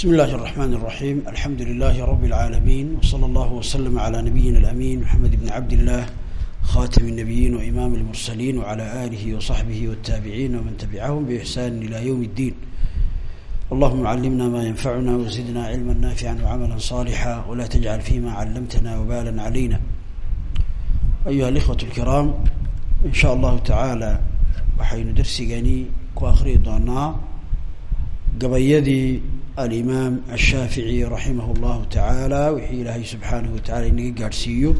بسم الله الرحمن الرحيم الحمد لله رب العالمين وصلى الله وسلم على نبينا الأمين محمد بن عبد الله خاتم النبيين وإمام المرسلين وعلى آله وصحبه والتابعين ومن تبعهم بإحسان إلى يوم الدين اللهم علمنا ما ينفعنا وزدنا علما نافعا وعملا صالحا ولا تجعل فيما علمتنا وبالا علينا أيها الإخوة الكرام إن شاء الله تعالى waxaynu darsigani ku akriyi doonaa gabayadii alimaam ashaafici raximah llahu tacaala wixii ilaahay subxaanahu watacala inaga gaadhsiiyo.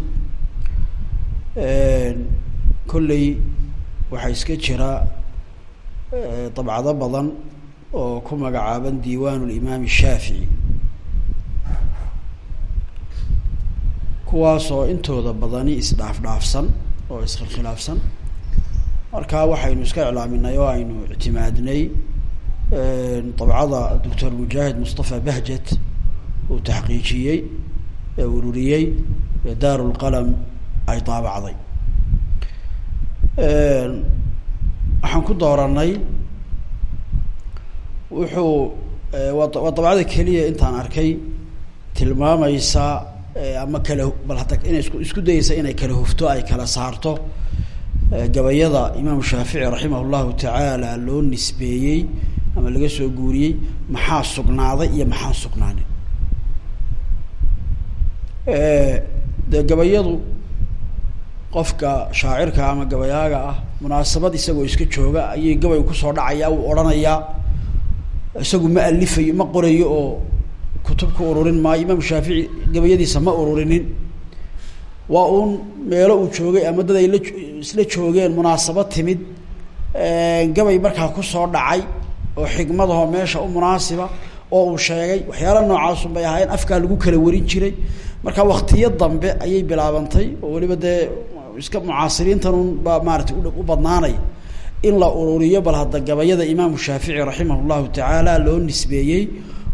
Kolley waxaa iska jira dabcado badan oo ku magacaaban diiwaan limaam shaafici kuwaasoo intooda badani isdhaafdhaafsan oo iskhilkhilaafsan. Marka waxaynu iska iclaaminay oo aynu ictimaadnay dabcada doctor mujaahid mustafa bahjet uu taxqiijiyey ee ururiyey ee daarulqalam ay daabacday waxaan ku dooranay wuxuu waa waa dabcada keliya intaan arkay tilmaamaysa ama kala bal hadda inay isku isku dayeysa inay kala hufto ay kala saarto. Gabayada imaamu shaafici raximah llahu tacaala loo nisbeeyey ama laga soo guuriyey maxaa sugnaaday iyo maxaan sugnaanin. Dee gabayadu qofka shaacirka ama gabayaaga ah munaasabad isagoo iska jooga ayay gabay ku soo dhacaya uu odhanayaa isagu ma alifayo ma qorayo oo kutub ku ururin maayo imaamu shaafici gabayadiisa ma ururinin waa uun meelo uu joogay ama dad ay la isla joogeen munaasabad timid gabay markaa ku soo dhacay oo xigmadahoo meesha u munaasiba oo uu sheegay waxyaala noocaasun bay ahaayeen afkaa lagu kala warin jiray. Marka waktiyo dambe ayay bilaabantay oo weliba dee iska mucaasiriintan un baa maaratay u badnaanay in la ururiyo. Bal hadda gabayada imaamu shaafici raximah llahu tacaala loo nisbeeyey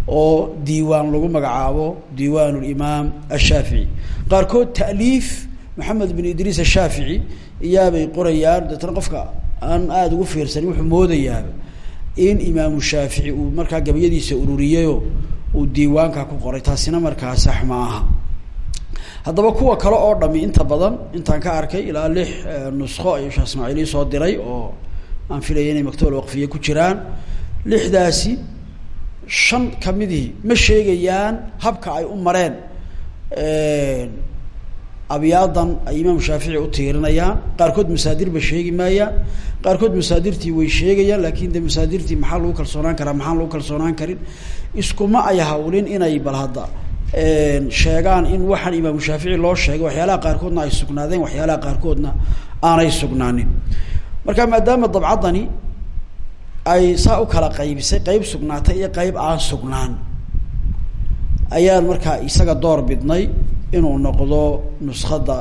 oo diiwaan lagu magacaabo diiwaan limaam ashaafici. Qaarkood ta'liif maxamed bin idriis ashaafici iyaabay qorayaan. Deetna qofka aan aada ugu fiirsanin wuxuu moodayaaba in imaamu shaafici uu markaa gabayadiisa ururiyeyo uu diiwaanka ku qoray taasina markaa sax ma aha. Haddaba kuwa kale oo dhami inta badan intaan ka arkay ilaa lix nusko ayuu sheekh ismaaciil ii soo diray oo aan filaya inay maktabal waqfiye ku jiraan. Lixdaasi shan kamidii ma sheegayaan habka ay u mareen abyaadan ay imaamu shaafici u tiirinayaan qaarkood masaadirba sheegi maayaan qaarkood masaadirtii way sheegayaan laakin de masaadirtii maxaa lagu kalsoonaan karaa maxaan lagu kalsoonaan karin? Iskuma ay hawlin inay bal hadda sheegaan in waxaan imaamu shaafici loo sheegay waxyaalaha qaarkoodna ay sugnaadeen waxyaalaha qaarkoodna aanay sugnaanin. Marka maadaama dabcaddani ay saa u kala qaybisay qeyb sugnaatay iyo qeyb aan sugnaan ayaan markaa isaga door bidnay inuu noqdo nuskada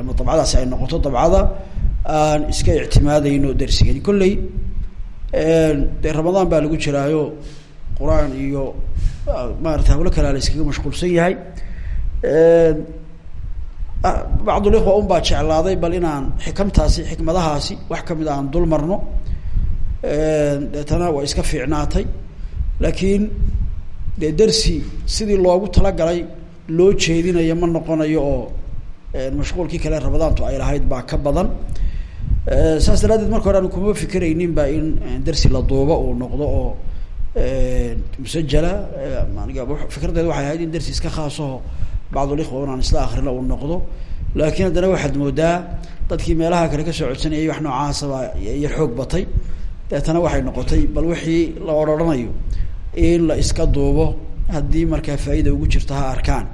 ama dabcadaasi ay noqoto dabcada aan iska ictimaadayno darsigani. Kolley dee ramadaan baa lagu jiraayo qur'aan iyo maarata hawlo kalea la iskaga mashquulsan yahay. Bacdulikhwa un baa jeclaaday bal inaan xikamtaasi xikmadahaasi wax ka mid a aan dul marno. Deetana waa iska fiicnaatay. Laakiin dee dersi sidii loogu talagalay loo jeedinayo ma noqonayo oo mashquulkii kale ramadaantu ay lahayd baa ka badan. Saas daraadeed marka hore aan kuma fikeraynin ba in dersi la duubo uu noqdo oo musajala aniga fikradeeda waxay ahayd in dersi iska khaasaho bacdulikhwa unaan isla akrino uu noqdo. Laakiin haddana waxaad moodaa dadkii meelaha kale ka soo codsanayay wax noocaasaba iyo xoog batay. Deetana waxay noqotay bal wixii la odrhanayo in la iska duubo haddii markaa faaida ugu jirto ha arkaan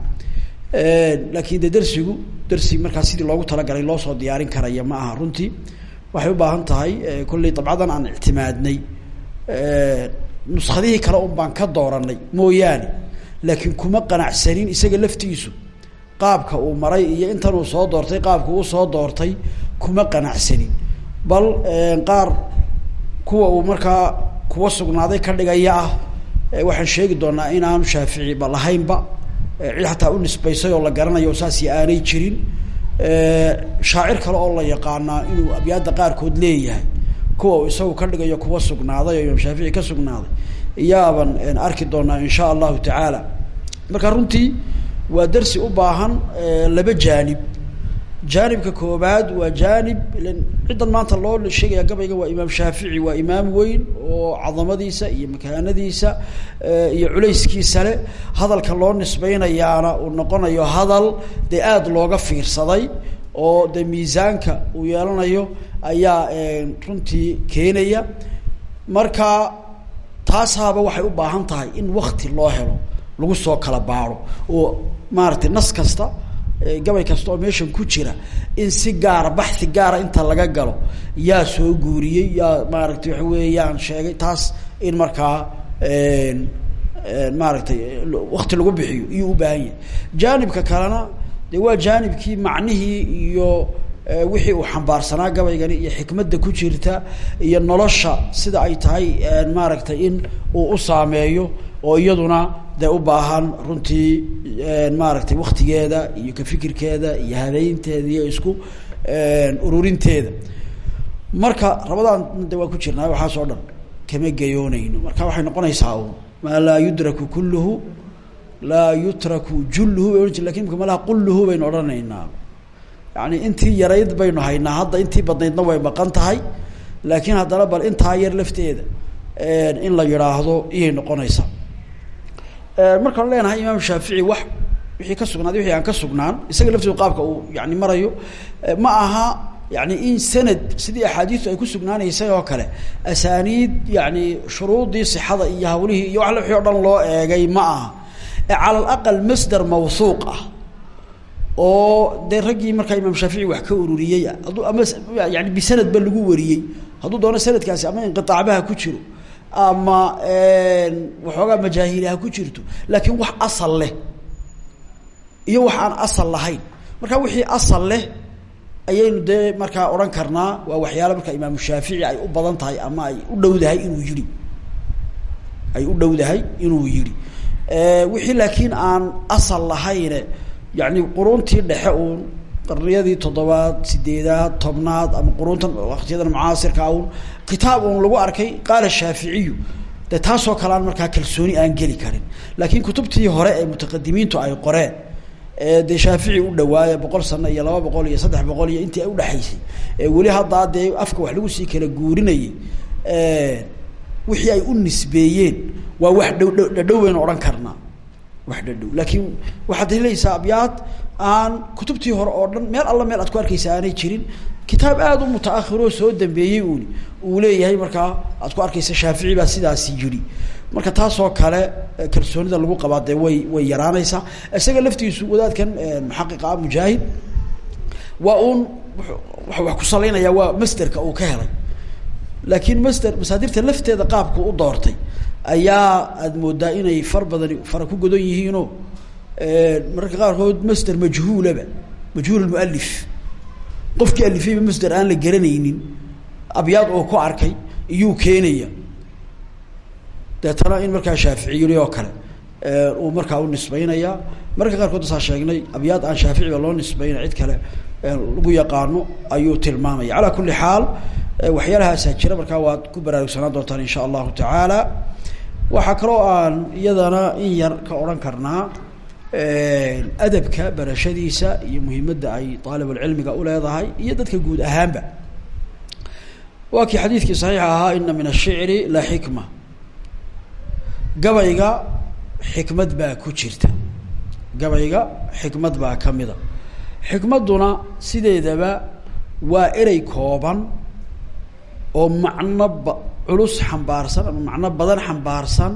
laakin de dersigu dersi markaa sidii loogu talagalay loo soo diyaarin karaya ma aha runtii. Waxay u baahan tahay kolley dabcadan aan ictimaadnay. Nuskadihii kale un baan ka dooranay mooyaane. Laakiin kuma qanacsanin isaga laftiisu. Qaabka uu maray iyo intan uu soo doortay qaabka uu soo doortay kuma qanacsanin. Bal qaar kuwa uu markaa kuwa sugnaaday ka dhigaya ah waxaan sheegi doonaa inaanu shaafici ba lahaynba cid xataa u nisbaysay oo la garanayo saasi aanay jirin shaacir kale oo la yaqaanaa inuu abyaadda qaarkood leeyahay kuwa isagu ka dhigayo kuwa sugnaaday oo imaam shaafici ka sugnaaday yaaban arki doonaa in sha allahu tacaala. Marka runtii waa darsi u baahan laba jaanib jaanibka koobaad waa jaanib ciddan maanta loo sheegaya gabayga waa imaam shaafici waa imaam weyn oo cadamadiisa iyo makaanadiisa iyo culayskiisa le hadalka loo nisbeynayaana uu noqonayo hadal dee aada looga fiirsaday oo dee miisaanka uu yeelanayo ayaa runtii keenaya. Marka taasaaba waxay u baahan tahay in wakti loo helo lagu soo kala baaro oo maaragtay nas kasta gabay kasta oo meeshan ku jira in si gaara baxi gaara inta laga galo yaa soo guuriyey yaa maaragtay waxa weeyaan sheegay taas in markaa maaragtay wakti lagu bixiyo iyuu u baahan yahay. Jaanibka kalena de waa jaanibkii macnihii iyo wixii uu xambaarsanaa gabaygani iyo xikmadda ku jirta iyo nolosha sida ay tahay maaragtay in uu u saameeyo oo iyaduna dee u baahan runtii maaragtay waktigeeda iyo ka fikirkeeda iyo habeynteeda iyo isku ururinteeda. Marka rabadaan de waa ku jirnaa waxaas oo dhan kama gayoonayno marka waxay noqonaysaa un maa laa yudraku kulluhu laa yutraku julluhu bay ohan jir laakiin qulluhu baynu odhanaynaa. Yani intii yarayd baynu haynaa hadda intii badnaydna way maqan tahay laakiin haddana bal intaa yar lafteeda in la yidhaahdo iyay noqonaysaa markaan leenahay imaam shaafici wax wixii ka sugnaaday wixii aan ka sugnaan isaga lafteedu qaabka uu yani marayo ma aha yani in sanad sidii axaadiistu ay ku sugnaanaysay oo kale asaaniid yani shuruudii sixada iyo hawlihii iyo wax wixii o dhan loo eegay ma aha. Cala alaqal masder mawhuuq ah oo dee raggii markaa imaam shaafici wax ka ururiyey hadduu ama yani bisanadba lagu wariyey hadduu doono sanadkaasi ama inqiaacbaha ku jiro ama waxoogaa majaahiili ha ku jirto. Laakiin wax asal leh. Iyo wax aan asal lahayn. Marka wixii asal leh ayaynu dee markaa odhan karnaa waa waxyaala markaa imaamu shaafici ay u badan tahay ama ay u dhowdahay inuu yihi ay u dhowdahay inuu yihi wixii laakiin aan asal lahayne yani quruntii dhexe uun qarniyadii toddobaad sideedaad tobnaad ama quruntan waktiyadan mucaasirka un kitaab uun lagu arkay qaala shaaficiyu de taasoo kale aan kalsooni aan geli karin laakiin kutubtii hore ee mutaqadimiintu ay qoreen dee shaafici u dhawaaya boqol sano iyo laba boqol iyo saddex boqol iyo intii ay udhexaysay weli haddaa dee afka wax lagu sii kala guurinayay wixii ay u nisbeeyeen waa wax dhow dhadhow baynu odhan karnaa wax dhadhow laakiin waxaad helaysaa abyaad aan kutubtii hore oo dhan meel alla meel aad ku arkaysa aanay jirin kitaab aada u mutaakhiroo soo dambeeyey uuni uu leeyahay markaa aad ku arkaysa shaafici baa sidaasi yidhi. Marka taasoo kale kalsoonida lagu qabaa dee way way yaraanaysaa. Isaga laftiisu wadaadkan muxaqiqa ah mujaahid waa uun wax ku salaynaya waa masderka uu ka helay. Laakiin masder masaadirta lafteeda qaabku u doortay ayaa aada moodaa inay far badani fara ku godan yihiinoo mararka qaarkood masder majhuulaba majhuul mualif qofkii alifayba masder aan la garanaynin abyaad oo ku arkay iyuu keenaya. Deetana in markaa shaafici yiri oo kale uu markaa u nisbeynaya mararka qaarkood saa sheegnay abyaad aan shaaficiba loo nisbeyna cid kale lagu yaqaano ayuu tilmaamaya. Calaa kuli xaal waxyaalahaasaa jira markaa waad ku baraarugsanaan doontaan insha allahu tacaala. Waxaa kaloo aan iyadana in yar ka odhan karnaa adabka barashadiisa iyo muhiimadda ay aalibulcilmiga uleedahay iyo dadka guud ahaanba. Waa kii xadiidkii saxiixa ahaa ina min ashicri la xikma. Gabayga xikmad baa ku jirta. Gabayga xikmad baa kamida xikmadduna sideedaba waa erey kooban oo macno ba culus xambaarsan ama macno badan xambaarsan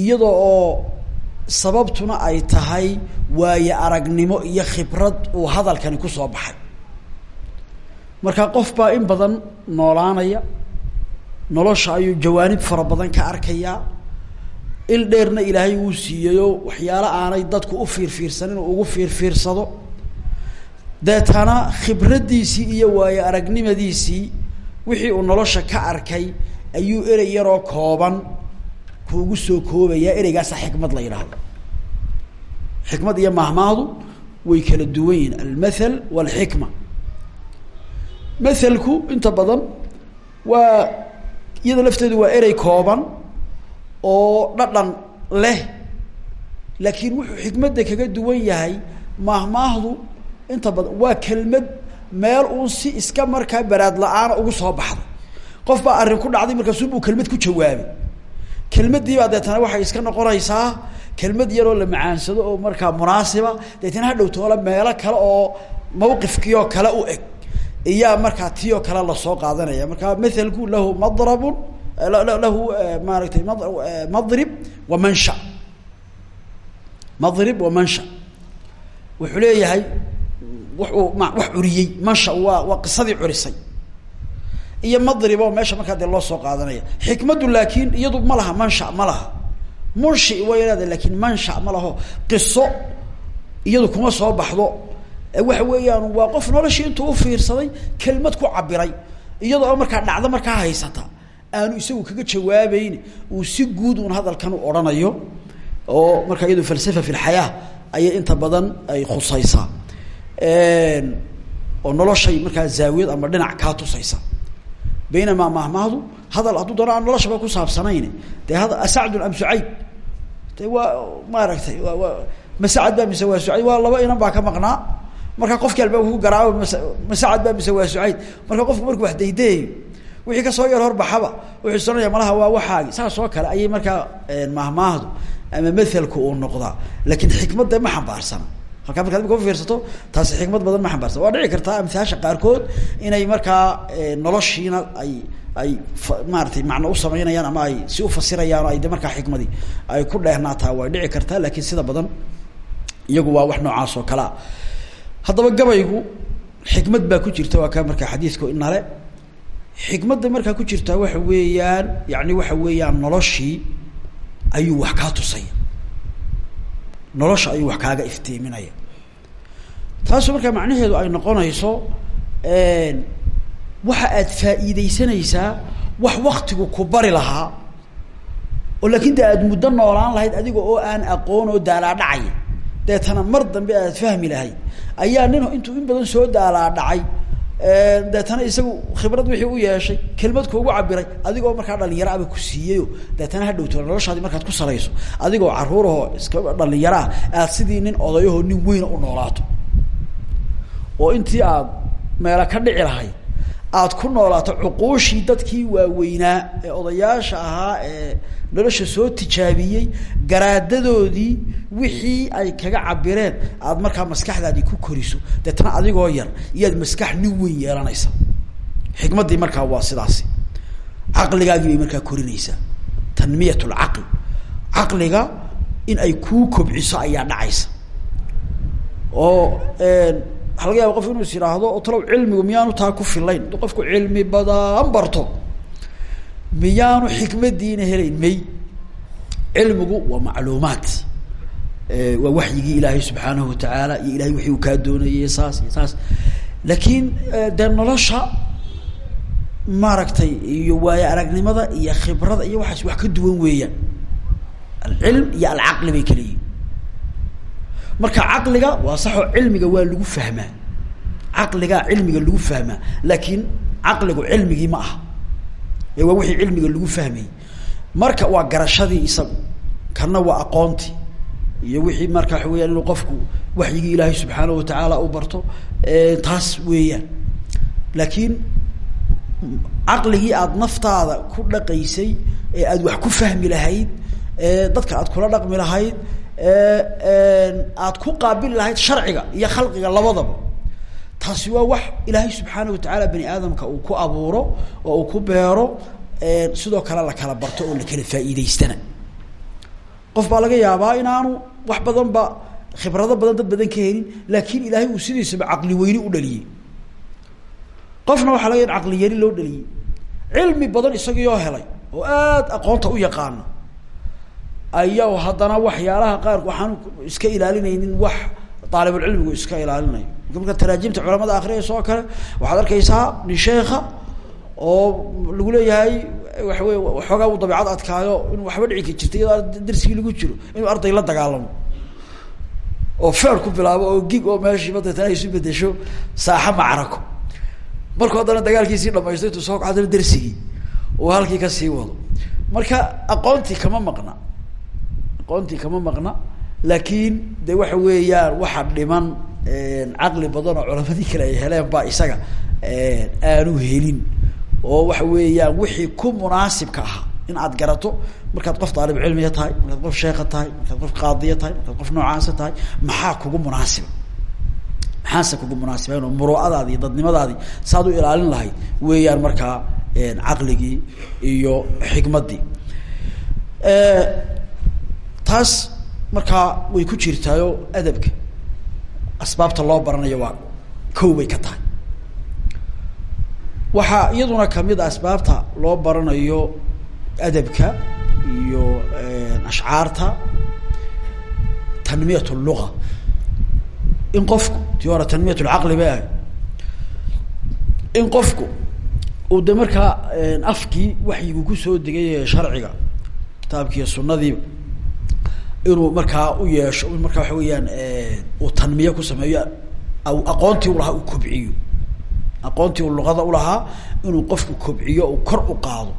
iyada oo sababtuna ay tahay waayo aragnimo iyo khibrad uu hadalkani ku soo baxay. Marka qof baa in badan noolaanaya nolosha ayuu jawaanib fara badan ka arkayaa. Il dheerna ilaahay uu siiyayo waxyaalo aanay dadku u fiirfiirsanin oo ugu fiirfiirsado. Deetana khibraddiisii iyo waayo aragnimadiisii wixii uu nolosha ka arkay ayuu erey yaroo kooban kuugu soo koobayaa ereygaasa xikmad la yidhaahdo. Xikmad iyo mahmaahdu way kala duwan yihiin. Almathal walxikma. Mathalku inta badan waa iyada lafteedu waa erey kooban oo dhadhan leh laakiin wuxuu xikmadda kaga duwan yahay. Maahmaahdu inta badan waa kelmad meel uun si iska markaa baraad la'aana ugu soo baxday qof baa arrin ku dhacday markaasuu buu kelmad ku jawaabay kelmadiibaa deetana waxay iska noqonaysaa kelmad yaroo la macaansado oo markaa munaasiba deetana hadhow toola meelo kale oo mawqifkii oo kale u eg. Iyaa markaa tii oo kale la soo qaadanaya. Marka mathalku lahu madrabun lahu maaragtay madrib wa mansha. Madrib wa mansha. Wuxuu leeyahay wuxuu wax curiyey. Mansha waa waa qisadii curisay iyo madrib oo meesha markaa dee loo soo qaadanaya. Xikmaddu laakiin iyadu ma laha mansha ma laha. Munshi way leedahay laakiin mansha ma laho. Qiso iyadu kuma soo baxdo. Waxa weeyaan waa qof noloshii intuu ufiirsaday kelmad ku cabiray iyadoo oo markaa dhacdo markaa haysata. Aanu isagu kaga jawaabeyn uu si guud un hadalkan u odhanayo oo markaa iyadu falsafa fi lxayaa ayay inta badan ay khusaysaa. Oo noloshay markaa zaawiyad ama dhinac kaa tusaysa baynamaa mahmahdu hadal hadduu doono aan noloshaba ku saabsanayn dee hada asacdun am sucayd de waa maaragtay waa masacad baa mise waa sucayd waa laba inan baa ka maqnaa marka qofki albaabka ku garaaco mas masacad baa mise waa sucayd marka qofku markuu wax daydayayo wixii ka soo yar horbaxaba wuxuu isanaya malaha waa waxaagi saas oo kale ayay markaa mahmaahdu ama mathalku uu noqdaa laakiin halkaa markaad imika ufiirsato taasi xikmad badan ma xambaarsan. Waa dhici kartaa amhaasha qaarkood inay markaa noloshiina ay ay maaratay macno u samaynayaan ama ay si ufasirayaan ay de xikmadii ay ku dheernaataa way dhici kartaa laakiin sida badan iyagu waa wax noocaas oo kalea haddaba gabaygu xikmad baa ku jirta waa kaa markaa xadiidku inale xikmadda markaa ku jirtaa waxa weeyaan yani waxa weeyaan noloshii ayuu wax kaa tusaya nolosha ayuu wax kaaga iftiiminaya. Taasu markaa macnaheedu ay noqonayso waxa aad faa'iideysanaysaa wax waktigu ku bari lahaa oo laakin de aad muddo noolaan lahayd adiga oo aan aqoon oo daalaadhacaya deetana mar dambe aad fahmi lahayd. Ayaa nin intuu in badan soo daalaadhacay deetana isagu khibrad wixii u yeeshay kelmad kuugu cabiray adigoo markaa dhalinyaro aba ku siiyeyo. Deetana hadhowto noloshaadi markaad ku salayso adigoo caruurahoo iska dhalinyaro ah aad sidii nin odayahoo nin weyna u noolaato. Oo intii aad meela ka dhici lahayd aad ku noolaato cuquushii dadkii waaweynaa ee odayaasha ahaa ee nolosha soo tijaabiyey garaadadoodii wixii ay kaga cabireen aad markaa maskaxdaadii ku koriso. Deetana adigoo yar iyaad maskax nin weyn yeelanaysa. Xikmaddii markaa waa sidaasi. Caqligaagii bay markaa korinaysaa. Tanmiyat lcaql caqliga in ay kuu kobciso ayaa dhacaysa. Oo waxa laga yaaba qof inuu is yidhaahdo oo talow cilmigu miyaanu taa ku filayn hadduu qofku cilmi badan barto miyaanu xikmadiina helayn? May. Cilmigu waa macluumaat waa waxyigii ilaahay subxaanahu watacaala iyo ilahay wixii uu kaa doonayay saas iyo saas. Laakiin dee nolosha maaragtay iyo waayo aragnimada iyo khibrada iyo waxaas wax ka duwan weeyaan. Alcilm iyo alcaqli bay kala yihiin marka caqliga waa saxoo cilmiga waa lagu fahmaa. Caqligaa cilmiga lagu fahmaa. Laakiin caqligu cilmigii ma aha. Ee waa wixii cilmiga lagu fahmayey marka waa garashadii isagu kana waa aqoontii. Iyo wixii marka waxa weyaan inuu qofku waxyigii ilaahay subxaanahu watacaala u barto taas weeyaan. Laakiin caqligii aada naftaada ku dhaqaysay ee aada wax ku fahmi lahayd ee dadka aad kula dhaqmi lahayd aad ku qaabili lahayd sharciga iyo khalqiga labadaba. Taasi waa wax ilaahay subxaana watacaala bani aadamka uu ku abuuro oo uu ku beero sidoo kale la kala barto oo la kala faa'iideystana qof baa laga yaabaa inaanu wax badan ba khibrado badan dad badan ka helin laakiin ilaahay uu sidiisaba caqli weyni u dhaliyey. Qofna waxaa laga ya caqli yari loo dhaliyey. Cilmi badan isagiioo helay oo aada aqoonta u yaqaana ayaa haddana waxyaalaha qaar waxaan iska ilaalinaynin wax aalibulcilmigu iska ilaalinayo marka taraajimta culamada akriyaysa oo kale waxaad arkaysaa nin sheeka oo lagu leeyahay waxa wey waxoogaa uu dabeecad adkaayo inuu waxba dhici jirta iyadoo lagu jiro inuu arday la dagaalamo. Oo feer ku bilaabo oo gig oo meeshiiba deetana isu bedesho saaxa macrako markuu haddana dagaalkiisii dhamaysto intuu soo haddana darsigii uu halkii wado. Marka aqoontii kama maqna aqoontii kama maqna laakiin de waxa weeyaan waxa dhiman caqli badan oo culamadii kale ay heleen baa isaga aanu helin. Oo waxa weeyaan wixii ku munaasibka ahaa in aad garato markaad qof daalib cilmiya tahay markaad qof sheeka tahay markaad qof qaadiya tahay markaad qof noocaasa tahay maxaa kugu munaasiba? Maxaase kugu munaasibayn oo muruucadaadi iyo dadnimadaadii saad u ilaalin lahayd weeyaan markaa caqligii iyo xikmaddii taas markaa way ku jirtaayo adabka. Asbaabta loo baranayo waa kow bay ka tahay. Waxaa iyaduna ka mid a asbaabta loo baranayo adabka iyo ashcaarta tanmiyat luga in qofku tii hore tanmiyat lcaqli bay ahay. In qofku uu de markaa afkii waxyigu ku soo degay sharciga kitaabkiiyo sunadiiba inuu markaa u yeesho markaa waxa weeyaan uu tanmiye ku sameeyo aqoontii ulahaa uu kobciyo. Aqoontii uu luqada ulahaa inuu qofku kobciyo uu kor u qaado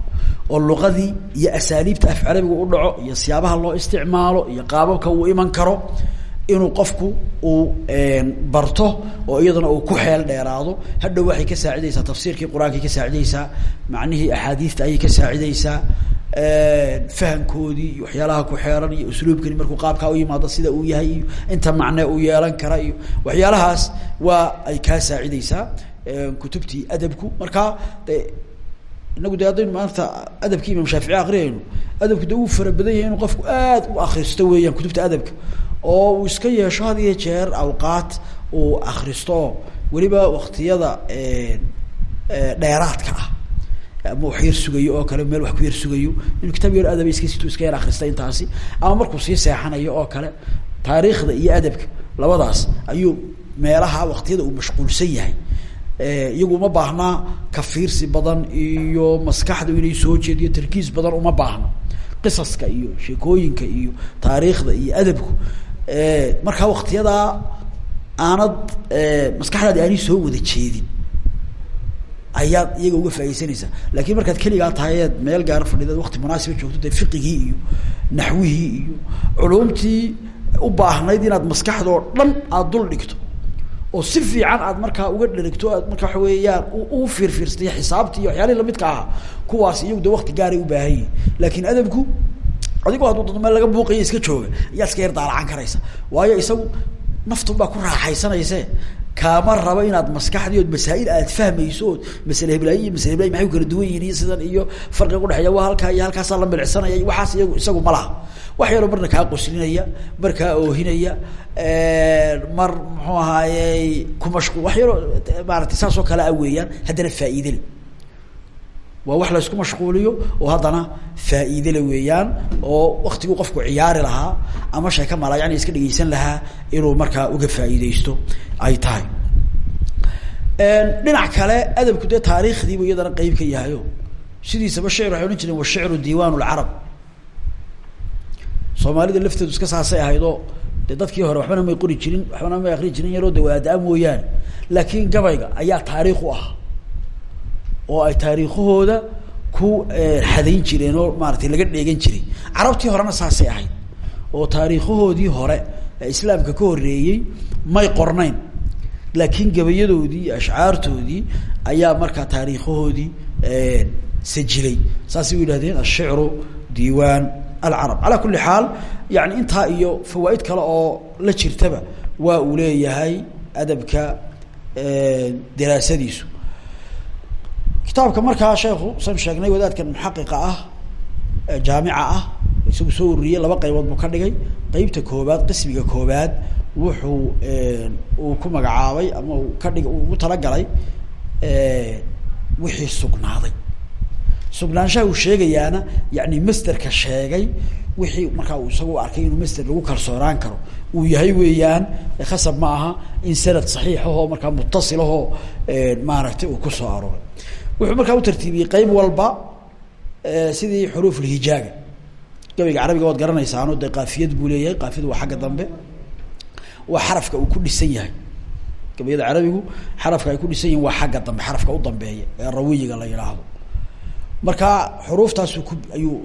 oo luqadii iyo asaaliibta af carabiga u dhaco iyo siyaabaha loo isticmaalo iyo qaababka uu iman karo inuu qofku uu barto oo iyadana uu ku xeel dheeraado. Hadhow waxay ka saacidaysaa tafsiirkii qur'aankay ka saacidaysaa macnihii axaadiista ayay ka saacidaysaa fahamkoodii iyo waxyaalaha ku xeeran iyo usluubkani markuu qaabkaa u yimaado sida uu yahay iyo inta macne uu yeelan kara iyo waxyaalahaas waa ay kaa saacidaysaa kutubtii adabku. Markaa de inagu de haddaynu maanta adabkii imam shaafici akriyayno adabku de uu fara badan yahay inuu qofku aad u akristo weeyaan kutubta adabka oo uu iska yeesho had iyo jeer awqaat uu akristo oo weliba waktiyada dheeraadka ah ama wax yar sugayo oo kale meel wax ku yar sugayo. Inuu kitaab yar adab iska situ iska yar akrista intaasi. Ama markuu sii seexanayo oo kale taariikhda iyo adabka labadaas ayuu meelaha waktiyada uu mashquulsan yahay. Iyagu uma baahnaa kafiirsi badan iyo maskaxda inay soo jeediyo tarkiis badan uma baahno qisaska iyo sheekooyinka iyo taariikhda iyo adabku. Markaa waktiyadaa aanad maskaxdaadi aanay soo wada jeedin ayaad iyaga uga faaiidsanaysaa laakiin markaad keligaa tahay eed meel gaara fadhideed wakti munaasiba joogto dee fiqigii iyo naxwihii iyo culumtii u baahnayd inaad maskaxdoo dhan aada dul dhigto. Oo si fiican aad markaa uga dherigto aad markaa waxa u fiirfiirsatay xisaabtii iyo waxyaalihii lamidka ahaa kuwaas iyagu de wakti gaaray u baahan laakin adabku adigoo hadduu dad meel laga buuqaya iska jooga ayaa iska yar daalacan karaysa. Waayo isagu naftun baa ku raaxaysanayse kaama rabo inaad maskaxdii masaa-il aad fahmayso ood masale heblaay iyo masale heblaay maxay ku kala duwan yihiin iyo sidan iyo farqiga udhexeeya waa halkaa iyo halkaasaa la milicsanaya. Waxaas iyagu isagu ma wax yaroo marna kaa qoslinaya mar kaa oohinaya mar muxuu ahaayey ku mashquul wax yaroo maarata saas oo kale a weeyaan haddana faa'iidele waa wax la isku mashquuliyo oo haddana faa'iidele weeyaan oo waktiguu qofku ciyaari lahaa ama sheeka mala yani iska dhegeysan lahaa inuu markaa uga faa'iideysto ay tahay. Dhinac kale adabku dee taariikhdiibu iyadana qeyb ka yahayo sidiisaba shicr waxay odhan jireen washicru diiwan lcarab soomaalida lafteedu iska saasay ahaydoo dee dadkii hore waxbana may qori jirin waxbana may akri jirin yaroo dawaada-a mooyaane laakiin gabayga ayaa taariikh u ah oo ay taariikhahooda ku xadayn jireen oo maaratay laga dheegan jiray. Carabtii horena saasay ahayd oo taariikhahoodii hore ee islaamka ka horreeyey may qornayn. Laakiin gabayadoodii ashcaartoodii ayaa markaa taariikhahoodii sajilay. Saasay u yihahdeen ashicru diiwan alcarab. Calaa kulli xaal yani intaa iyo fawaaid kale oo la jirtaba waa uu leeyahay adabka daraasadiisu kitaabka markaa sheekhu san sheegnay wadaadkan muxaqiqa ah jaamica ah isagu soo ururiyey laba qaybood buu ka dhigay. Qeybta koobaad qismiga koobaad wuxuu uu ku magacaabay ama uu ka dhig ugu talagalay wixii sugnaaday. Sugnaanshaha uu sheegayaana yani masterka sheegay wixii markaa uu isagu arkay inuu master lagu kalsoonaan karo. Uu yahay weeyaan khasab ma aha in sanad saxiixahoo markaa mutasilahoo maaragtay uu ku soo arooray wuxuu markaa u tartiibiyey qeyb walba sidii xuruufulhijaaga gabayga carabiga waad garanaysaano dee kaafiyad buu leeyahay kaafiyadu waa xagga dambe. Waa xarafka uu ku dhisan yahay. Gabayada carabigu xarafka ay ku dhisan yihiin waa xagga dambe xarafka u dambeeya ee rawiyiga la yidhaahdo markaa xuruuftaasu ku ayuu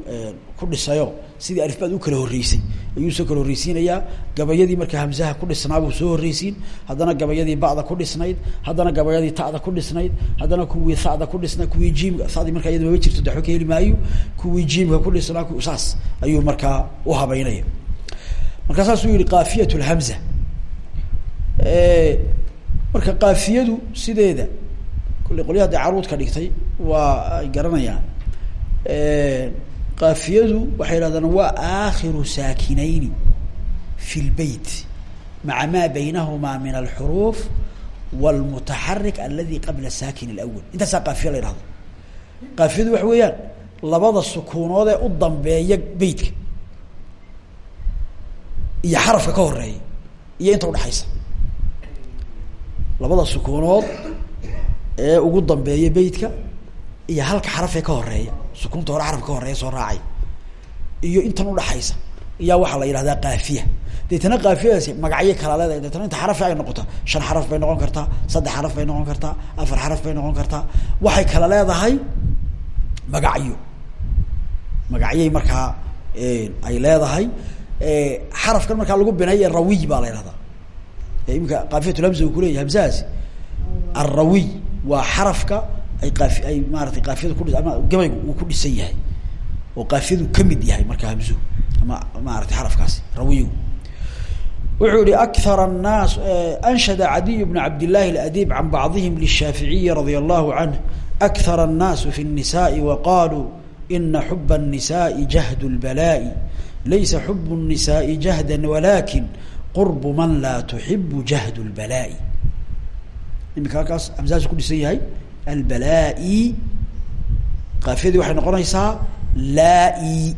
ku dhisayo sidii alifbaad u kala horreysay. Ayuu soo kala horreysiinayaa. Gabayadii markaa hamsaha ku dhisnaabuu soo horreysiin. Haddana gabayadii ba'da ku dhisnayd. Haddana gabayadii ta'da ku dhisnayd. Haddana kuwii hada ku dhisnay kuwii jiimka sadii markaa iyada maba jirto de ka heli maayo. Kuwii jiimka ku dhisnaa saas ayuu markaa u habeynaya markaa saasuu yihi kaafiyat lhamza marka kaafiyadu sideeda kulley qolyaha dee caruudka dhigtay waa ay garanayaan kaafiyadu waxay yidhahdaan waa aakhiru saakinayni fi lbeyt maca maa baynahumaa min alxuruuf wاlmutaxarik aladi qabla saakin اlawal intaasaa kaafiya la yihahdo kaafiyadu waxa weeyaan labada sukuunood ee u dambeeya beytka iyo xarafka ka horreeya iyo inta udhaxaysa labada sukuunood ee ugu dambeeya beytka iyo halka xarafee ka horreeya sukuunta hore xarafka ka horreeya soo raacay. Iyo intan udhaxaysa iyaa waxaa la yihahdaa kaafiya deetana kaafiyadaasi magacyo kala leedahay. Deetana inta xarafi ay noqota shan xaraf bay noqon kartaa saddex xaraf bay noqon kartaa afar xaraf bay noqon kartaa waxay kala leedahay magacyo. Magacyay markaa ay leedahay xarafkan markaa lagu binay rawiy baa la yihahdaa iminka kaafiyatulhamza uu kuleyahy hamsahaasi alrawiy waa xarafka ay kaafi ay maaratay kaafiyadu kudhi ama gabaygu uu ku dhisan yahay oo kaafiyadu kamid yahay markaa hamsuhu ama maarata xarafkaasi rawiyigu wuxuu yihi akar الnaas anshada cadiy bn cabd llahi اladib can bacضihim lلshaaficiyi radia allahu canh akar الnaasu fi الnisaءi waqaluu ina xub الnisaءi jahd اlbalaaءi laysa xub الnisaءi jahda walakin qurb man laa tuxibu jahd اlbalaaءi imika halkaas amsaas ku dhisan yahay Albalaa'i. Kaafiyadii waxay noqonaysaa laa-i.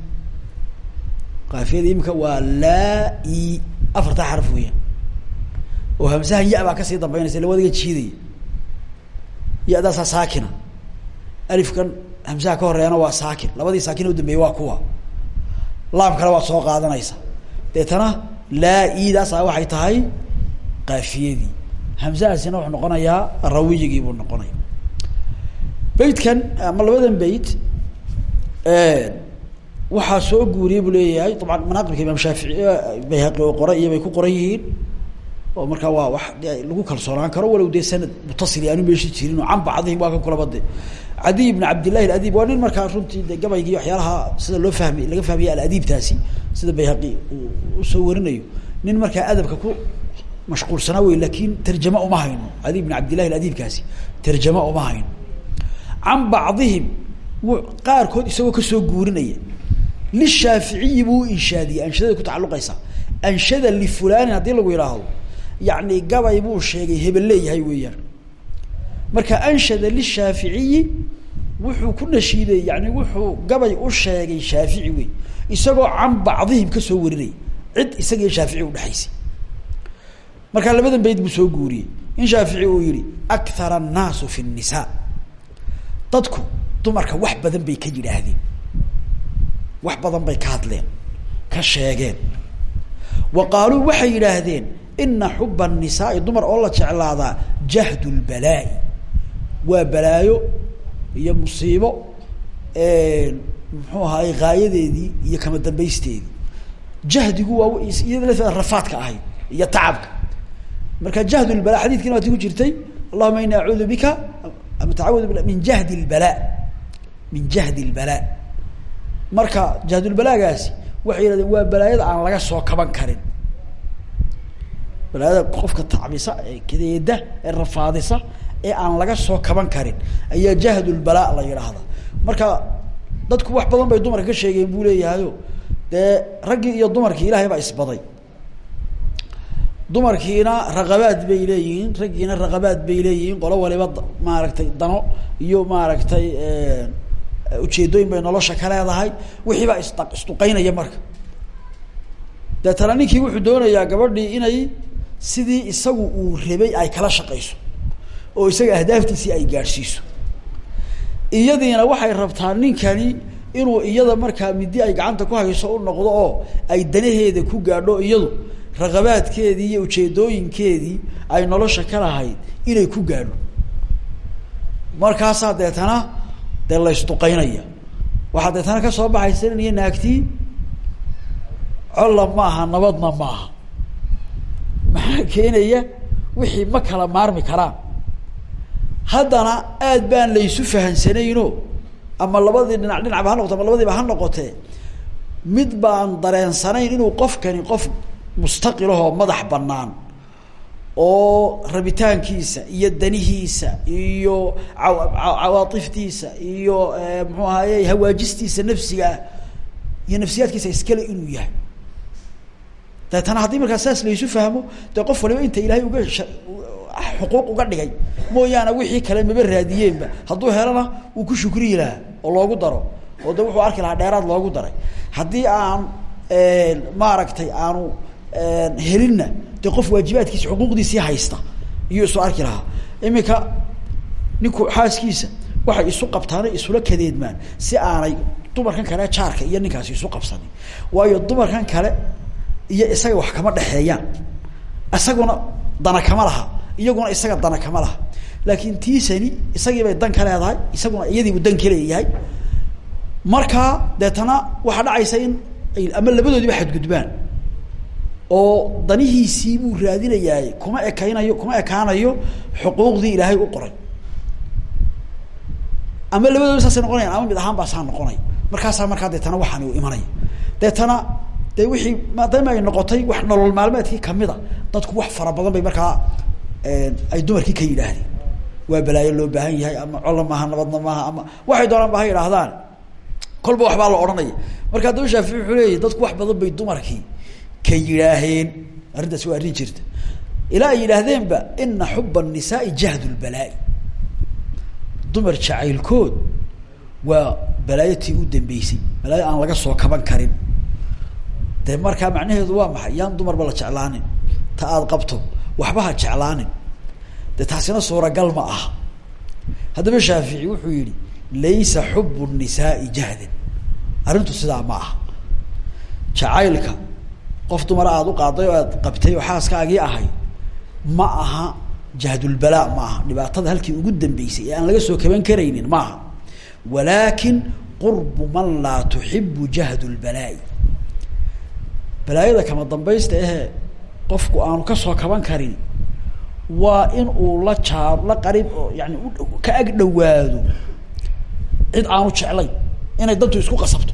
Kaafiyadii imika waa laa-i. Afartaa xaraf weeyaan. Oo hamsahan ya baa ka sii dambeynaysa ila wadiga jiidaya. Ya-daasaa saakina. Alifkan hamsaha ka horeeyana waa saakin. Labadii saakin u dambeeyey waa kuwa. Laam kale waad soo qaadanaysa. Deetana laa-idaasa waxay tahay kaafiyadii hamsahaasina wuxuu noqonayaa rawiyigii buu noqonaya beytkan ama labadan beyt waxaa soo guuriyey buu leeyahay. Dabcan manaaqibka imaam shaafici bayhaqi oo bay ku qoran yihiin. Oo markaa waa wax de lagu kalsoonaan karo walow dee sanad mutasili aanu meeshi jirin oo can bacdihim waa kan kulaba de ibn cabdillahi aladib waa nin markaa runtii de gabaygii waxyaalaha sida loo fahmay laga fahmaya aladiibtaasi sida bayhaqi uu u soo warinayo. Nin markaa adabka ku mashquulsanaa wey laakin tarjama uma hayno. Cadiy ibn cabdillahi aladibkaasi tarjama uma hayno can bacdihim qaarkood isagoo ka soo guurinaya. Lishaaficiyi buu inshaadiyey anshadada ku tacaluqaysa anshada lifulanin haddii lagu yidhaahdo yani gabay buu sheegay hebel leeyahay weeyaan. Marka anshada lishaaficiyi wuxuu ku nashiiday yani wuxuu gabay u sheegay shaafici wey isagoo can bacdihim ka soo warinaya. Cid isaga iyo shaafici udhexaysay markaa labadan bayd buu soo guuriyey. In shaafici uu yihi akthar annaasu fi nnisaa dadku dumarka wax badan bay ka yidhaahdeen. Wax badan bay ka hadleen ka sheegeen. Wa qaaluu waxay yidhaahdeen ina xuba nisaai dumar oo la jeclaadaa jahdu lbalaai waa balaayo iyo musiibo muxuu ahaay gaayadeedii iyo kama dambaysteedii. Jahdigu waa iyada lafteeda rafaadka ahayd iyo tacabka. Marka jahdulbalaa xadidkiina waati ku jirtay allahuma ini acuudu bika bila min jahdi اlbalaa min jahdi اlbalaa marka jahdulbalaagaasi waxay yihahdeen waa balaayada aan laga soo kaban karin balaayada qofka tacbisa ee kadeeda ee rafaadisa ee aan laga soo kaban karin ayaa jahdulbalaa la yidhaahdaa marka dadku wax badan bay dumarka ka sheegeen buu leeyahayo dee raggii iyo dumarkii ilaahay baa isbaday dumarkiina raqabaad bay leeyihiin raggiina raqabaad bay leeyihiin qolo waliba maaragtay dano iyo maaragtay ujeedooyin bay nolosha ka leedahay wixii baa is isduqeynaya marka. Deetana ninkii wuxuu doonayaa gabadhii inay sidii isagu uu rabay ay kala shaqayso oo isaga ahdaaftiisii ay gaadhsiiso. Iyadiina waxay rabtaa ninkani inuu iyada markaa midi ay gacanta ku hayso u noqdo oo ay danaheeda ku gaadho iyadu raqabaadkeedii iyo ujeedooyinkeedii ay nolosha ka lahayd inay ku gaadho. Markaasaa deetana dee la ysduqeynaya waxaa deetana ka soo baxaysa nin iyo naagtii colla maaha nabadna maaha maxaa keenaya? Wixii ma kala maarmi karaan. Haddana aad baan laysu fahansanayno ama labadii dhinac dhinacba ha noqoto ama labadiiba ha noqotee mid baan dareensanayn inuu qofkani qof mustaqilahoo madax banaan oo rabitaankiisa iyo danihiisa iyo cawaatiftiisa iyo muxuu ahaye hawaajistiisa nafsiga ah iyo nafsiyaadkiisa iskale inuu yahay. Dabeetana haddii markaa saas laysu fahmo dee qof waliba inta ilaahay uga xuquuq uga dhigay mooyaane wixii kale maba raadiyeenba hadduu helana uu ku shukriyi lahaa oo loogu daro oo de wuxuu arki lahaa dheeraad loogu daray. Haddii aan maaragtay aanu helinna de qof waajibaadkiisa xuquuqdiisii haysta iyuu isu arki lahaa. Iminka ninku xaaskiisa waxay isu qabtaana isula kadeedmaan si aanay dumarkan kale jaarka iyo ninkaasi isu qabsanin. Waayo dumarkan kale iyo isaga wax kama dhexeeyaan isaguna dana kama laha iyaguna isaga dana kama laha. Laakiin tiisani isagiibay dan ka leedahay isaguna iyadiibu dan ka leeyahay. Markaa deetana waxaa dhacaysa in ama labadoodiba xadgudbaan oo danihiisii buu raadinayaay kuma ekaynayo kuma ekaanayo xuquuqdii ilaahay u qoray. Ama labadooda saasay noqonayaan ama mid ahaan baa saa noqonay. Markaasaa markaa deetana waxaani u imanaya deetana dee wixii maadaama ay noqotay wax nolol maalmeedkii kamida dadku wax fara badan bay markaa ay dumarkii ka yidhaahdeen. Waa balaayo loo baahan yahay ama colla maaha nabadna maaha ama waxay doonaan ba ha yidhaahdaan. Kolba waxbaa la odhanaya. Marka haddaba shaafici wuxuu dadku wax badan bay dumarkii ka yidhaaheen arrintaasi waa arrin jirta ilaa ay yidhaahdeenba ina xuba الnisaai jahd اlbalaa'i dumar jacaylkood waa balaayotii u dambeysay balaayo aan laga soo kaban karin dee markaa macnaheedu waa maxay yaan dumarba la jeclaanin ta aada qabto waxba ha jeclaanin dee taasina suuragal ma aha haddaba shaafici wuxuu yihi laysa xubu الnisaai jahdan arrintu sidaa ma aha jacaylka qof dumara aada u qaaday oo aad qabtay oo xaaskaagii ahay ma aha jahdulbalaa ma aha. Dhibaatada halkii ugu dambeysay ee aan laga soo kaban karaynin ma aha. Walaakin qurbu man laa tuxibu jahd lbalaa'i balaayada kama dambaysta ahee qofku aanu ka soo kaban karin waa in uu la jaar la qarib oo yani ka ag dhawaado cid aanu jeclayn inay dantu isku qasabto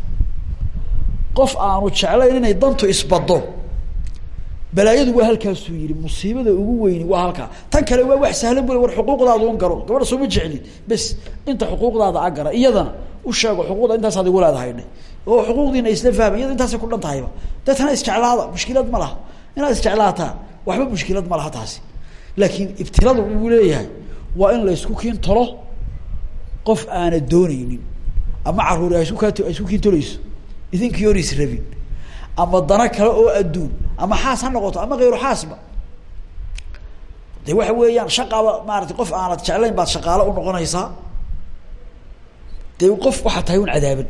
qof aanu jeclayn inay dantu isbado balaayadu waa halkaasuu yihi musiibada ugu weyni waa halkaa tan kale waa wax sahlan bule war xuquuqdaada un garo. Gabadha sooma jeclid. Bes inta xuquuqdaada a gara iyadana u sheego xuquuqda intaasaad igu leedahay dhe oo xuquuqdiina isla fahma iyada intaasay ku dhan tahayba. Isjeclaada mushkilad ma laha. Inaad isjeclaataa waxba mushkilad ma laha taasi. Laakiin ibtiladu uu leeyahay waa in la isku kiin tolo qof aana dooneynin ama caruuri ay isku kaa isku kiin tolayso idinkii hor is rabin. Ama dana kale oo adduun ama xaas ha noqoto ama kayru xaasba. De waxa weeyaan shaqaba maarata qof aanad jeclayn baad shaqaale u noqonaysaa. Dee qof waxaa tahay un cadaaban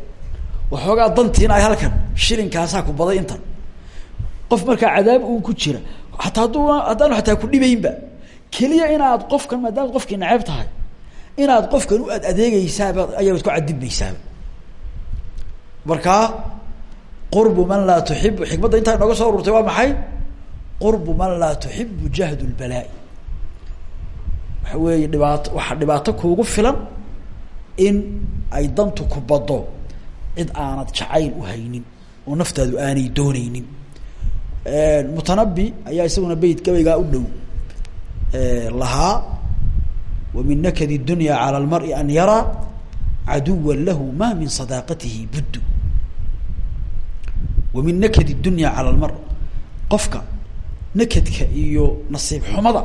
waxoogaa dantiina ay halkan shilinkaasaa ku baday intan. Qof markaa cadaab uun ku jira hataa hadduu haddaanu hataa ku dhibaynba keliya inaad qofkan maadaama qofkii naceeb tahay inaad qofkan u ad adeegeysaaba ayaabad ku cadibmaysaaba markaa qurbu man laa tuxibu xikmadda intaa inooga soo ururtay waa maxay? Qurbu man laa tuxibu jahd lbalaa'i waxa weeye dhibaato waxaa dhibaato kuugu filan in ay dantu ku bado cid aanad jacayl u haynin oo naftaadu aanay dooneynin mutanabi ayaa isaguna beyt gabaygaa u dhow. Lahaa wa min nakd dunya calى اlmari an yaraa caduwa lahu ma min sadaaqatihi buddu wa min nakd dunya calى lmar qofka nakadka iyo nasiib xumada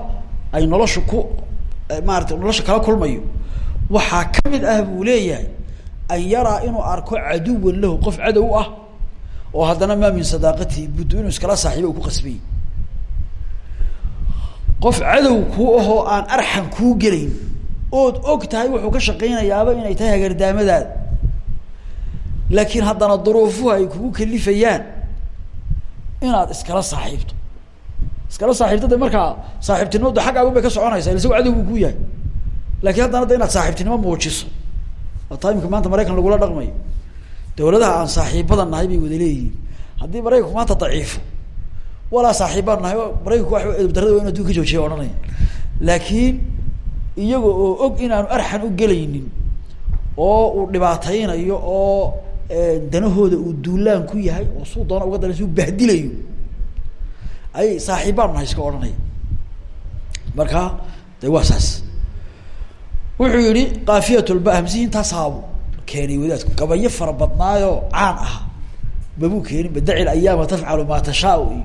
ay nolosha ku maarata nolosha kala kulmayo waxaa ka mid ah buu leeyahay an yaraa inuu arko caduwan lahu qof cadow ah oo haddana maa min sadaaqatihi buddu inuu iskala saaxiiba u ku qasbay qof cadow kuu ahoo aan arxan kuu gelayn ood og tahay wuxuu ka shaqaynayaaba inay tahay hagardaamadaada laakiin haddana duruufuhu ay kugu kalifayaan inaad iskala saaxiibto. Iskala saaxiibto de markaa saaxiibtinimadu xaggaagun bay ka soconaysaa ila isagoo cadow buu ku yahay. Lakin haddana da inaad saaxiibtinimo muujiso taa imika maanta maraykan lagula dhaqmayo dawladaha aan saaxiibada nahay bay wada leeyihiin. Haddii maraykanku maanta daciifo walaa saaxiibbaan nahay maraykanku wa darada wa inu adun ka joojiya odhanaya. Laakiin iyaga oo og inaanu arxan u gelaynin oo uu dhibaateynayo oo danahooda uu duulaan ku yahay oo suu doona uga dala suu bahdilayo ayay saaxiibbaan nahay iska odhanaya marka de waa saas. Wuxuu yihi kaafiyat lbahmsi intaasaabuu keenay wadaadku. Gabayo fara badnaayoo caan ah. Mabuu keenin badaci ayaama tafcalu maa tashaau. Iyo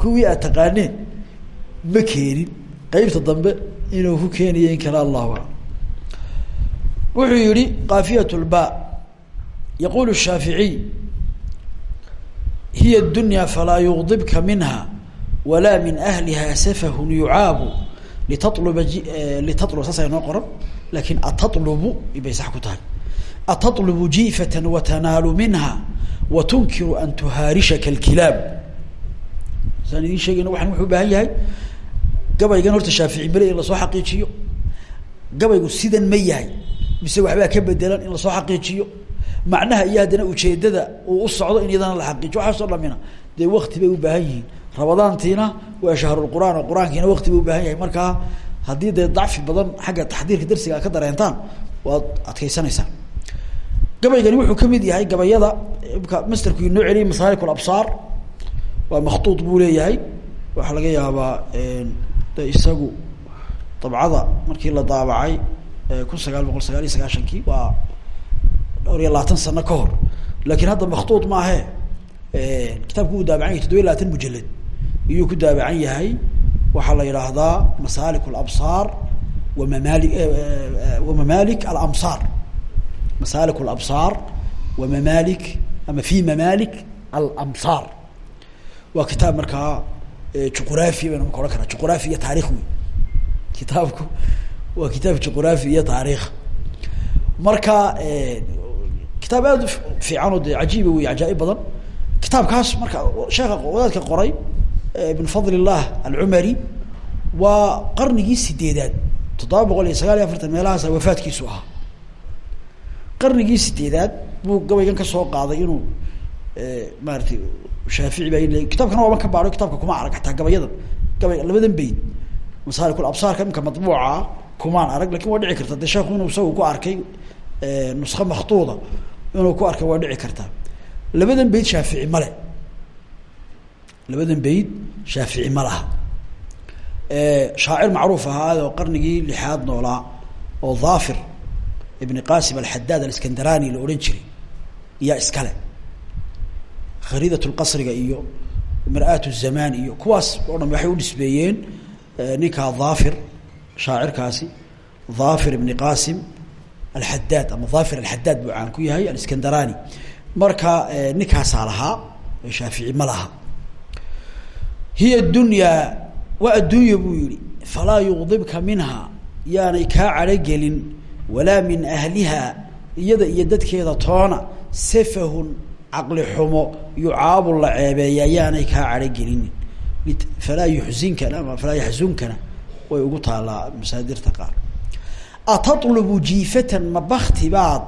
kuwii aad taqaaneen ma keenin. Qeybta dambe inuu ku keenayo in kale allahu alam wuxuu yihi kaafiyat lba yaqul shaaficiy hiya dunya falaa yugdibka minha walaa min ahliha safahun yucaabu litaluba litalub saasa noo qoran laakiin atalubu bay sax ku tahay atalubu jiifata watanaalu minha watunkiru an tuhaarishaka alkilaab saan idin sheegayna waxan wuxuu ubaahan yahay gabaygan horta shaafici male in la soo xaqiijiyo gabaygu sidan ma yahay mise waxbaa ka bedelan in la soo xaqiijiyo macnaha iyo haddana ujeedada uu u socdo in iyadana la xaqiijiyo. Waxaasoo dhamina dee wakti bay ubaahan yihiin. Rabadaantiina waa shahrulqur'aan oo qur'aankiina wakti bay ubaahan yahay. Markaa haddii dee dacfi badan xagga taxdiirka darsiga a ka dareentaan waad adkeysanaysaan gabaygani wuxuu ka mid yahay gabayada imka masterku inoo celiyay masaalik absaar. Waa maktuud buu leeyahay. Waxaa laga yaabaa de isagu dabcada markii la daabacay kun sagaal boqol sagaal iyo sagaashankii waa dhowr iyo labaatan sano ka hor. Laakiin hadda maktuud maahe kitaabku uu daabacan yahay toddoba iyo labaatan mujalad iyuu ku daabacan yahay waxaa la yidhaahdaa masaalik alabsaar wa mamaali wa mamalik alamsaar. Masaalik alabsaar wa mamalik ama fi mamalik alamsaar. Waa kitaab markaa juquraafi baynu marka odhan karaa juquraafi iyo taarikh wey kitaabku waa kitaab iyo taarikh marka kitaab aad u fiican oo de cajiiba wey cajaaib badan. Kitaabkaas marka sheeka wadaadka qoray ibn fadl illah alcumari waa qarnigii sideedaad. Toddoba boqol iyo sagaal iyo afartan meelahaasa wafaadkiisu ahaa. Qarnigii sideedaad buu gabaygan ka soo qaaday inuu maaratay shaafici baa kitabkana waaba ka baado kitabka kuma arag hataa gabayadan. Gabay labadan bayd masaalikul absaarka imka matbuuca kumaan arag laakiin waa dhici karta. De sheeku inuu isagu ku arkay nuska maktuuda inuu ku arkay waa dhici kartaa labadan bayd shaafici male labadan bayd shaafici ma laha. Shaacir macruuf ahaa oo qarnigii lixaad noolaa oo dhaafir ibn qasim alxadaad aliskandarani la odhan jiray iyaa iskale khariidat lqasriga iyo mir-aat zamaan iyo kuwaas oo dhan waxay u dhisbeeyeen ninkaa dhaafir shaacirkaasi dhaafir ibni qasim alxadaad ama dhaafir alxadaad buu caan ku yahay aliskandarani marka ninkaasaa lahaa shaafici ma laha hiya dunyaa waa addunya buu yihi falaa yugdibka minha yaanay kaa cadhogelin walaa min ahliha iyada iyo dadkeeda toona safahun caqli xumo yucaabu la ceebeeya yaanay kaa cadhogelinin falaa yuxsinkana ama falaa yaxsunkana way ugu taalaa masaadirta qaar atatlubu jiifatan ma bakti baad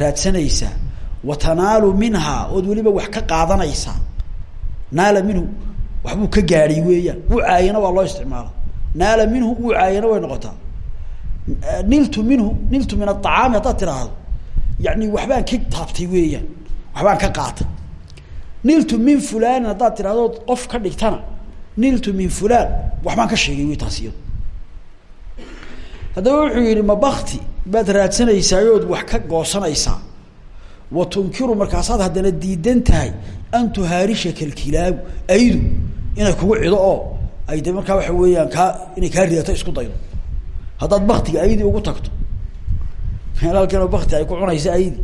raadsanaysaa wa tanaalu minhaa ood weliba wax ka qaadanaysaa naala minhu waxbuu ka gaadhay weeyaan wucaayana waa loo isticmaala naala minhu wucaayana way noqotaa niltu minhu niltu min aacaami haddaad tiraahdo yani waxbaan ka taabtay weeyaan waxbaan ka qaatay niltu min fulanin haddaad tirahdo qof ka dhigtana niltu min fulan waxbaan ka sheegay wey haddaba wuxuu yihi ma bakti baad raadsanaysaayoood wax ka goosanaysaa? Wa tunkiru markaasaad haddana diidan tahay an tuhaarishaka alkilaabu aydu inay kugu cido oo ay de markaa waxa weeyaan kaa inay kaa ridato isku daydo. Haddaad baktiga aydi ugu tagto. Meelaalkanoo bakti ay ku cunaysa aydi.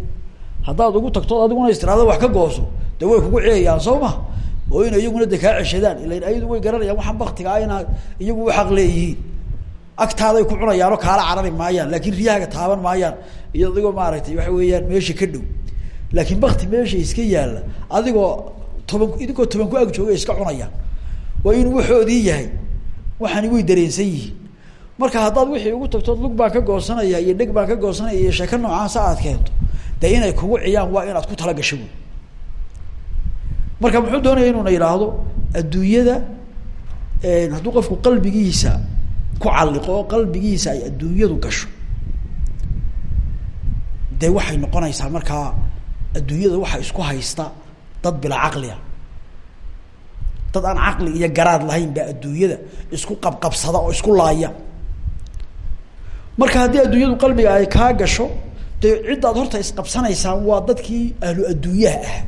Haddaad ugu tagto adiguna istiraado wax ka gooso de way kugu ciyayaan soo ma? Oo in iyaguna de kaa ceshadaan ilan aydu way garanayaan waxaan baktiga ah inaa iyagu u xaq leeyihiin agtaaday ku cunayaanoo kaala carari maayaan laakin riyahaaga taaban maayaan. Iyo adigoo maaragtay waxa weeyaan meesha ka dhow. Laakiin bakti meesha iska yaalla adigoo toban idinkoo toban ku ag jooga iska cunayaan waa inuu waxoodii yahay waxaani way dareensan yihiin. Marka haddaad wixii ugu tagtood lug baan ka goosanaya iyo dheg baan ka goosanaya iyo sheeko noocaasa aad keento dee inay kugu ciyaan waa inaad ku talagasho marka muxuu doonaya inuuna yidhaahdo adduunyada hadduu qofku qalbigiisa ku calliqo oo qalbigiisa ay adduunyadu gasho. Dee waxay noqonaysaa markaa adduunyada waxaa isku haysta dad bilaa caqliya dad aan caqli iyo garaad lahayn baa adduunyada isku qabqabsada oo isku laaya. Marka haddii adduunyadu qalbiga ay kaa gasho dee ciddaad horta isqabsanaysaan waa dadkii ahlu adduunyaha ah.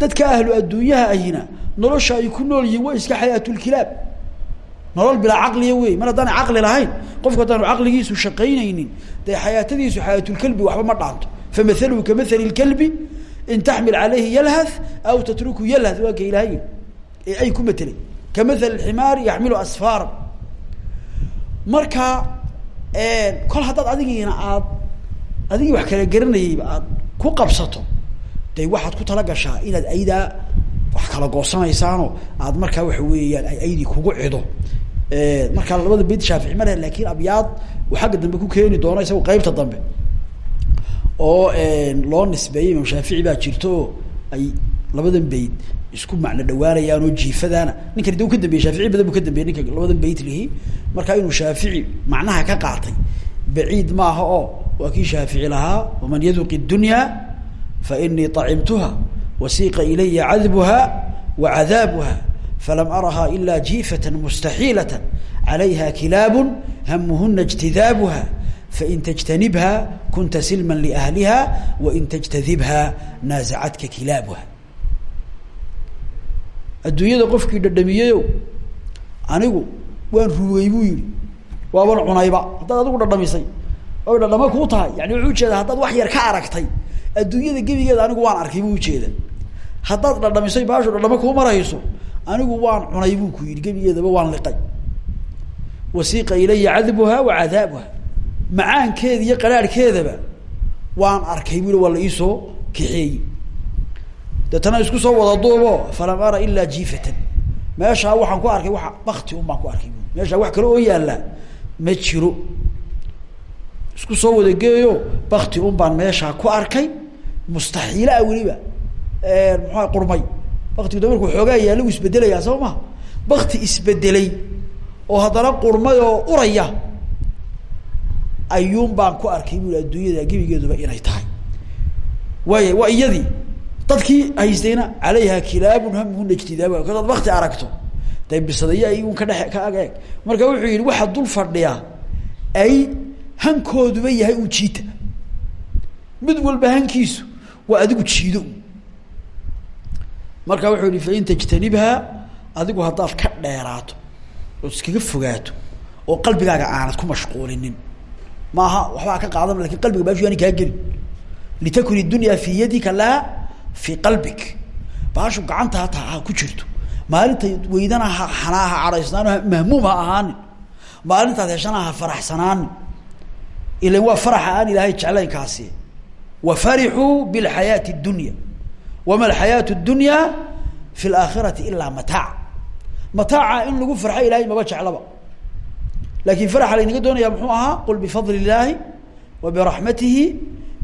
Dadka ahlu adduunyaha ahina nolosha ay ku nool yihiin waa iska xayaatulkilaab nolol bilaa caqliya wey mar haddaana caqli lahayn qofku haddaanu caqligiisu shaqaynaynin dee xayaatadiisu xayaatulkelbi waxba ma dhaanto. Famahaluhu kamahali lkelbi in taxmil calayhi yalhath aw tatruku yalhath waa ka ilaahay. Ee ay ku matelay kamahali ximaari yaxmilu asfaara marka kol haddaad adigiina aad adigii wax kala garanayeyba aad ku qabsato de waxaad ku talagashaa inaad aydaa wax kala goosanaysaanoo aad markaa waxa weeyaan ay aydii kugu cido markaa labada beyt shaafici ma leh laakiin abyaad uu xagga dambe ku keeni doono isaga qeybta dambe. Oo loo nisbeeyey imaam shaafici baa jirto ay labadan beyt isku macno dhawaanayaan oo jiifadaana. Ninkan de ka dambeeyey shaafici badan bu ka dambeeyey ninka labadan beyt lihi. Markaa inuu shaafici macnaha ka qaatay baciid maaha oo waa kii shaafici lahaa waman yaduqi dunya fainii طacimtuha wasiiqa ilaya cadbuha wacadaabuha falam araha ila jiifata mustaxiilata calayha kilaabu hamuhuna اjtidaabuha fain tajtanibha kunta silma liahliha wain tajtadibha naazacadka kilaabuha adduunyada qofkii dhadhamiyeyo anigu waan ruwey buu yihi waaban cunayba haddaad adigu dhadhamisay oy dhadhamo kuu tahay yani wuxuu ujeeda haddaad wax yar ka aragtay adduunyada gebigeeda anigu waan arkay buu ujeeda haddaad dhadhamisay baashu dhadhamo kuu marayso anigu waan cunay buu ku yidhi gebigeedaba waan liqay. Wasiiqa ilaya cadbuha wa cadaabuha. Macaankeeda iyo qaraarhkeedaba waan arkay bui waa la iisoo kaxeeyey. Deetana isku soo wada duubo falam ara ilaa jiifatan. Meeshaa waxaan ku arkay waa bakti un baan ku arkay bu meeshaa wax kale oo yaallaa ma jiro. Isku soo wada geeyo bakti un baan meeshaa ku arkay. Mustaxiila ah weliba. Muxua qurmay baktigu da markuu xoogaa yaalla u isbedelayaa soo ma? Bakti isbedelay oo haddana qurmay oo uraya ayuun baan ku arkay bui adduunyada gebigeeduba inay tahay. Waaya waa iyadii. Dadkii haystayna calayha kilaabun hamuhuna ijtidaab. Kadaad bakti aragto. Day bisadaya ayun ka dhe ka ag marka wuxuu yihi waxaa dul fadhiya ay hankooduba yahay u jiita. Mid walba hankiisu waa adigu jiido marka wuxuu yihi fain tajtanibha adigu haddaad ka dheeraato ood iskaga fogaato oo qalbigaaga aanad ku mashquulinin maaha waxbaa ka qaadan laakiin qalbiga baashu yaani kaa gelin. Litakun idunya fi yadika laa fi qalbik. Baashu gacanta hataa ha ku jirto. Maalinta weydana ha hanaa ha mahmuum ha ahaanin. Maalintaad ha faraxsanaanin. Ilan waa faraxa aan ilaahay jeclayn kaasi. Wa farixuu bilxayaati اdunya wama alxayaatu اdunya fi laakhirati ilaa mataac mataaca in lagu farxo ilahay maba jeclaba laakiin faraxa laynaga doonaya muxuu ahaa qul bifadli illaahi wa biraxmatihi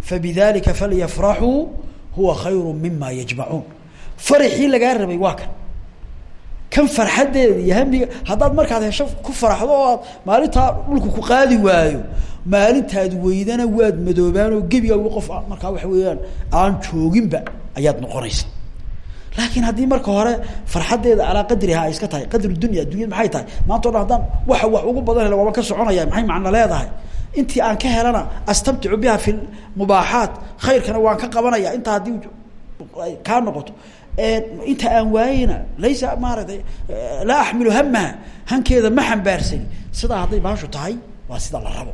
fabidalika falyafraxuu huwa khayru mima yajmacuun faraxii lagaa rabay waa kan kan farxaddeeda iyo hamiga haddaad markaad hesho ku faraxdo oo aad maalintaa dhulku ku qaadi waayo maalintaad weydana waad madoobaan oo gebigaagu qof markaa ayaad noqonaysa. Laakiin haddii marka hore farxaddeeda calaa qadriha ay iska tahay qadru dunya addunyada maxay tahay? Maanta o dhan wax ugu badan hela waaba ka soconaya maxay macno leedahay? Intii aan ka helana astamticu biha fi mubaaxaat khayrkana waan ka qabanaya inta haddii kaa noqoto inta aan waayeyna laysa maaratay laa axmilu hamaha hankeeda ma xambaarsani sidaa hadday baashu tahay waa sida la rabo.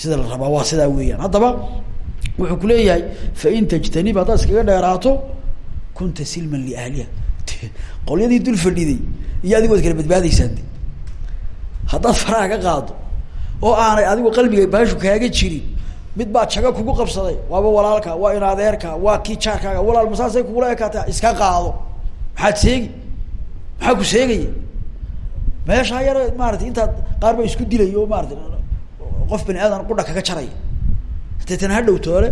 Sida la rabaa waa sidaa weeyaan. Haddaba wuxuu kuleeyahay fain tajtanib haddaad iskaga dheeraato kunta silman liahliha qolyadii dul fadhiday iyo adigu waad kala badbaadaysaan de haddaad faraha ka qaado oo aanay adigu qalbiga baashu kaaga jirin mid baa jago kugu qabsaday waaba walaalka waa in adeerka waa kii jaarkaaga walaal masaasay kugula ekaata iska qaado. Maxaad seegi maxaa ku seegaya meeshaa yar maarata intaad qaar ba isku dilay oo maarata qof bani aadan qudha kaga jaraya deetana ha dhow toole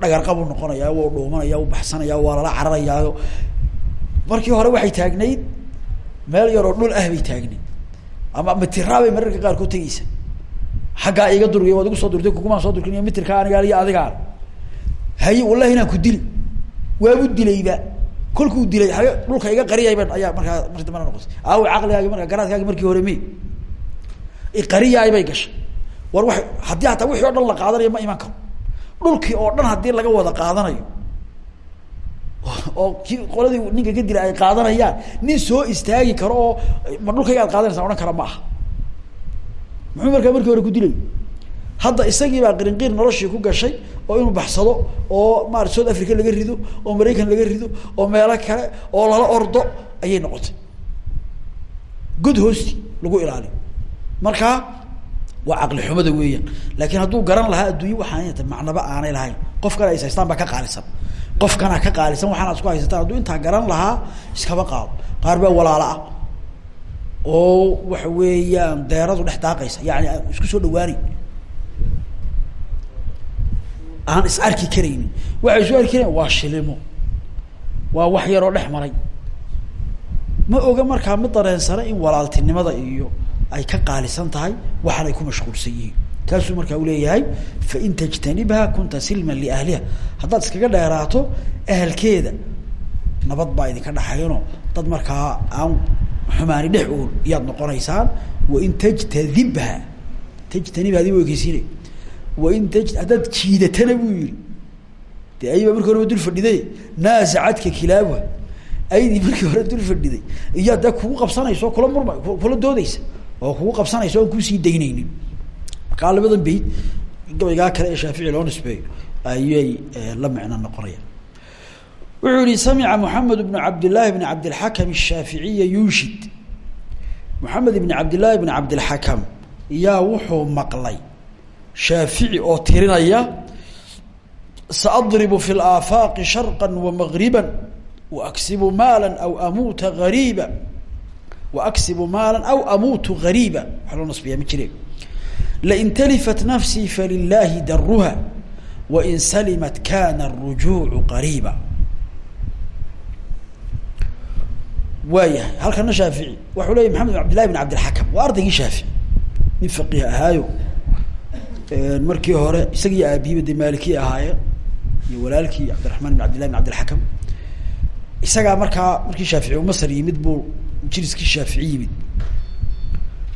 dhagarqabuu noqonaya wuu dhuumanaya u baxsanaya waa lala cararayaayo. Markii hore waxay taagnayd meel yaroo dhul ah bay taagnayd. Ama mitiraa bay mararka qaarkood tegeysa xaggaa iga durgiy waad igu soo durtay kukumaan soo durkin mitirka anigaa iyo adigaan haye wallahi inaan ku dili waabu dilayba kolkuu dilay hage dhulka iga qariyayba ayaa markaa marki dambana noqotay. Aawi caqligaagi marka garaadkaagi markii hore me iqariyaay bay gashay war wa haddii hataa wixii o dhan la qaadanayo ma iman karo dhulkii oo dhan haddii laga wada qaadanayo. Oo ki qoladii ninka ka dila ay qaadanayaan nin soo istaagi karo oo ma dhulkayga ad qaadanaysaa odhan kara ma aha. Muxuu markaa markii hore ku dilay? Hadda isagii baa qirinqiir noloshii ku gashay oo inuu baxsado oo maarata south africa laga rido oo maraykan laga rido oo meelo kale oo lala ordo ayay noqotay. God hoosti lagu ilaaliyo markaa waa caqli xumada weeyaan. Laakiin hadduu garan lahaa adduunye waxaan macnaba aanay lahayn. Qof kale is haystaan baa ka qaalisan. Qofkanaa ka qaalisan waxaan ad isku haysataan hadduu intaa garan lahaa iskaba qaado. Qaar baa walaalo ah. Oo waxa weeyaan deeradu dhex daaqaysa. Yani isku soo dhawaaneyn aan is arki karaynin. Waxay isu arki karayn waa shilimo. Waa wax yaroo dhex maray. Ma oga markaa mid dareensana in walaaltinimada iyo ay ka qaalisan tahay waxan ay ku mashquulsan yihiin kaasuu markaa uleeyahay fain tajtanibha kunta silman liahliha. Haddaad iskaga dheeraato ahalkeeda nabad baa idinka dhaxaynoo dad markaa aan xumaani dhex ool iyaad noqonaysaan wain tajtadibha tajtanibha adi ekeysiinay wain t haddaad jiidatana buu yihi de ayba markii horeba dul fadhiday. Naasacadka kilaabuha. Aydii markii hore dul fadhiday. Iyaa dee oo kula murma kula doodeysa oo kugu qabsanaysa oon ku sii daynaynin. Markaa labadan bayd gabaygaa kale ee shaafici loo nisbeeyo ayay la micno noqonayaan. Wuxuu yihi samica moxamed bnu cabdillaahi bni cabdilxakam الshaaficiya yunshid moxamed ibni cabdillaahi bni cabdilxakam yaa wuxuu maqlay shaafici oo tirinaya saadribu fi laafaaqi sharqa wamagriba waaksibu maala aw amuuta gariiba waaksibu maala aw amuutu gariiba waa loo nasbiya ma jire lain talifat nafsii falilaahi daruha wain salimat kana arujuucu qariiba waayahay halkana shaafici waxuu leya maxamed bin abdillahi bin cabdilxakam waa ardaygii shaafici nin faqiih markii hore isagiiyo aabihiba dee maalikii iyo walaalkii cabdiraxmaan bin abdillahi bin abdilxakam isagaa markaa markii shaafici u masr yimid buu majliskii shaafici yimid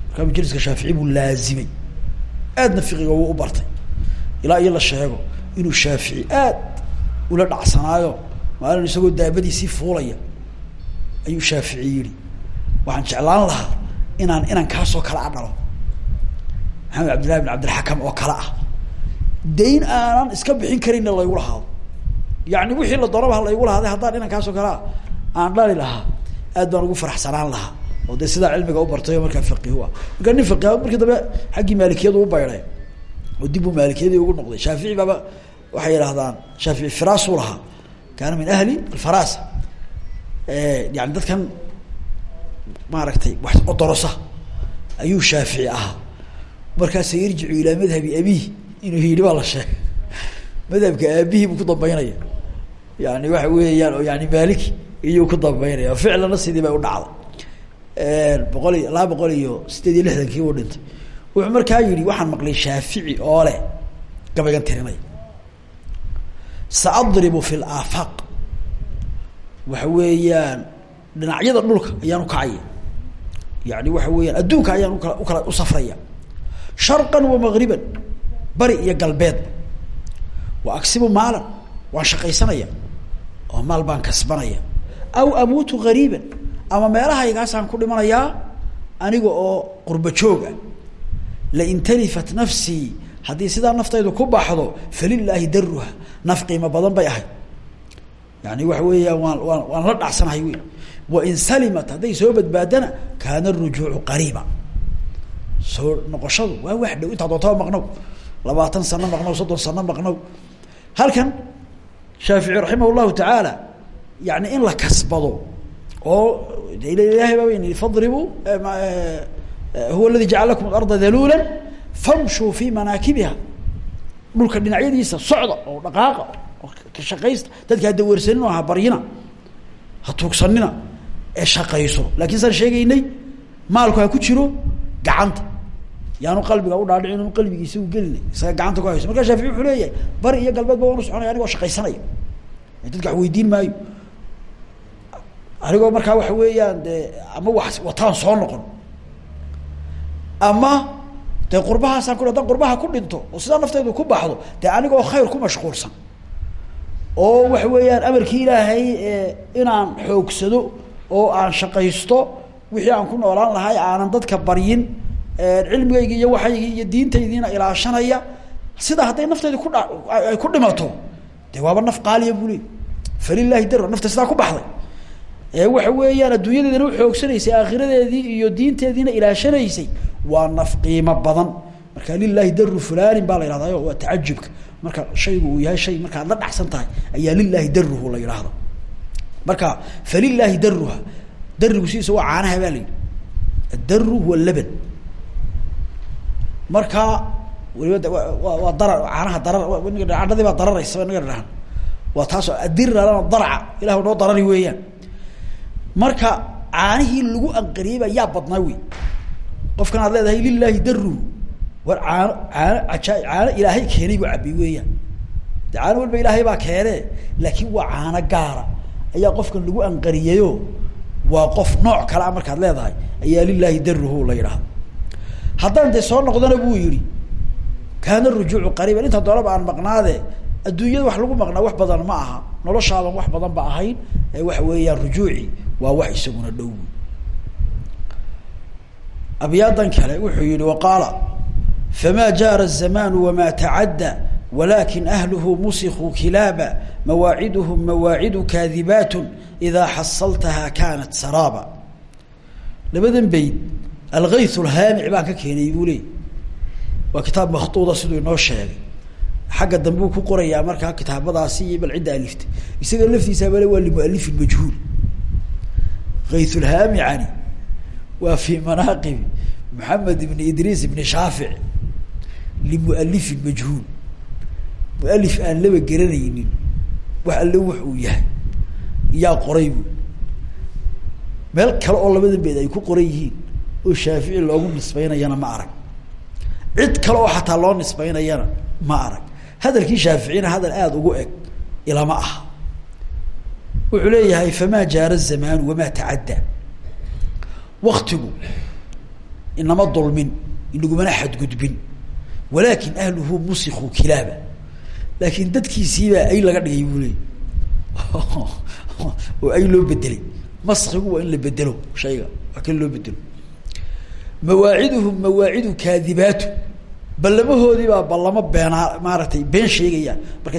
markaa majliska shaafici buu laazimay. Aadna fiqiga wuu u bartay. Ilaa iyo la sheego inuu shaafici aad ula dhacsanaayo maalin isagoo daabadiisii fuulaya ayuu shaafici yihi waxaan jeclaan lahaa inaan inan kaasoo kale a dhalo maxamed cabdillahi bin cabdilxakam oo kale ah. Dayn aanan iska bixin karinna laygu lahaado. Yani wixii la doonaba ha laygu lahaaday haddaan inankaasoo kale ah aan dhali lahaa aad baan ugu faraxsanaan lahaa. Oo dee sidaa cilmiga u bartay markaa faqiih u ah markaa nin markii dambe xaggii maalikiyadu u bayday oo dib uu maalikiyadii ugu noqday. Shaafici baaba waxay yidhahdaan shaafici firaasu lahaa. Kaana min ahli alfarasa yani dadkan maaragtay wax odorosa ayuu shaafici ahaa. Markaasa yarjicu ilaa madhabi abihi inuu yidhi baa la madhabka aabihii buu ku dambeynaya yani waxa weeyaan oo yani maliki iyuu ku dambeynaya ficlana sidii bay u dhacday. Boqol iyo laba boqol iyo sideed iyo lixdankii uu dhintay. Wuxuu markaa yihi waxaan maqlay shaafici oo leh gabaygan tirinaya saadribu fi laafaaq waxa weeyaan dhinacyada dhulka ayaan ukacaya yani waxa weeyaan adduunka ayaan u kala u kala u safraya. Sharqan wa magriban bari iyo galbeed. Wa agsibu maalan waan shaqaysanaya. Oo maal baan kasbanaya aw amuutu gariiban ama meelahaygaasaan ku dhimanayaa aniga oo qurba joog ah lain talifat nafsii haddii sidaa naftaydu ku baxdo falilaahi daruha naf qiimo badan bay ahayd. Yani waxa weeyaan waan waan la dhacsanahay wy wain salimat hadday soo badbaadana kaana rujuucu qariiba. Soo noqoshadu waa wax dhow. Intaa doontaba maqnow. Labaatan sano maqnow soddon sano maqnow. Halkan shaafici raximah llahu tacaala yani in la kasbado oo ilahay baa n fadribu huwa aladi jacala lakum alarda daluula famshuu fi manaakibiha dhulka dhinacyadiisa socda oo dhaqaaqa oo ka shaqaysta dadka ha dawarsanin oo ha baryina ha tuugsanina ee shaqayso laakiin saan sheegaynay maalku yaanu qalbiga u dhaadhicin inu qalbigiisa u gelina isaga gacanta ku hayso markaa shaafici wuxuu leeyahay bari iyo galbeedba waan u soconaya anigoo shaqaysanaya dadka wax maayo anigoo markaa waxa weeyaan dee ama wax wataan soo noqon. Ama dee qurbahaasaan ku hadan qurbaha ku dhinto oo sidaa nafteydu ku baxdo dee anigoo khayr ku mashquulsan. Oo waxa weeyaan amarkii ilaahay inaan xoogsado oo aan shaqaysto wixii aan ku noolaan lahay aanan dadka baryin cilmigaygi iyo waxaygi iyo diintaydiina ilaashanaya sida hadday nafteydi ku dha ay ku dhimato dee waaba naf qaaliya buu leey falilahi dar nafta sidaa ku baxday waxa weeyaan adduunyadeedina uxoogsanaysay aakhiradeedii iyo diinteediina ilaashanaysay waa naf qiimo badan marka lilahi daru fulanin baa la yihahdayo waa tacajubka marka shaygu uu yahay shay markaad la dhacsan tahay ayaa lilahi daruhu la yidhaahda marka falilaahi daruha darigu sidiisa waa caanaha baa la yidhi addaru laban marka waa darar caanaha darar cadhadii baa dararaysa inaga dhahan waa taasoo adiralana darca ilah noo darari weeyaan marka caanihii lagu anqariyeyba yaa badnaa wey qofkan aad leedahay lilahi daruhu war caano caano ajaa caano ilaahay keenay buu cabay weeyaan. De caano walba ilaahay baa keene laakiin waa caano gaara. Ayaa qofkan lagu anqariyeyo waa qof nooc kale a markaad leedahay. Ayaa lilahi daruhu la yidhaahda haddaan dee soo noqdana buu yihi kaana rujuucu qariiban. Inta doonaba aan maqnaade adduunyada wax lagu maqnaa wax badan ma aha. Noloshaadan wax badan ba ahayn waxa weeyaan rujuuci waa wax isaguna dhow. Abyaadan kale wuxuu yihi waqaala fama jaara الzamanu wama tacadda walakin ahluhu musikuu kilaaba mawaaciduhum mawaacidu kaadibaat idaa xasaltaha kanat saraaba. Labadan bayd algayth lhaamic baan ka keenay buu leey waa kitaab makhtuuda siduu sheegay. Xagga dambe uu ku qorayaa markaa kitaabadaasi bal cidda aliftay isaga laftiisaabale waa limualifin majhuul gaythulhaamicani waa fi manaaqibi maxamed ibni idriis ibni shaafic limualifin majhuul. Mualif aan laba garanaynin wax alle wax uu yahay. Yaa qoray bu meel kale oo labadan beed ay ku qoran yihiin oo shaafici loogu nisbaynayana ma arag. Cid kale oo xataa loo nisbaynayana ma arag. Hadalkii shaaficina hadal aada ugu eg ilama aha wuxuu leeyahay famaa jaara zamaanu wamaa tacadda waktigu inama dulmin inagumana xadgudbin. Walaakin ahluhu musikuu kilaaba. Laakin dadkiisiibaa ay laga dhigay buu leey oo ay loo bedelay maskigu waa in la bedelo shayga waa kan loo bedelo mawaaciduhum mawaacidu kaadibaatu. Ballamahoodii baa ballamo beenaa maaragtay been sheegaya. Marka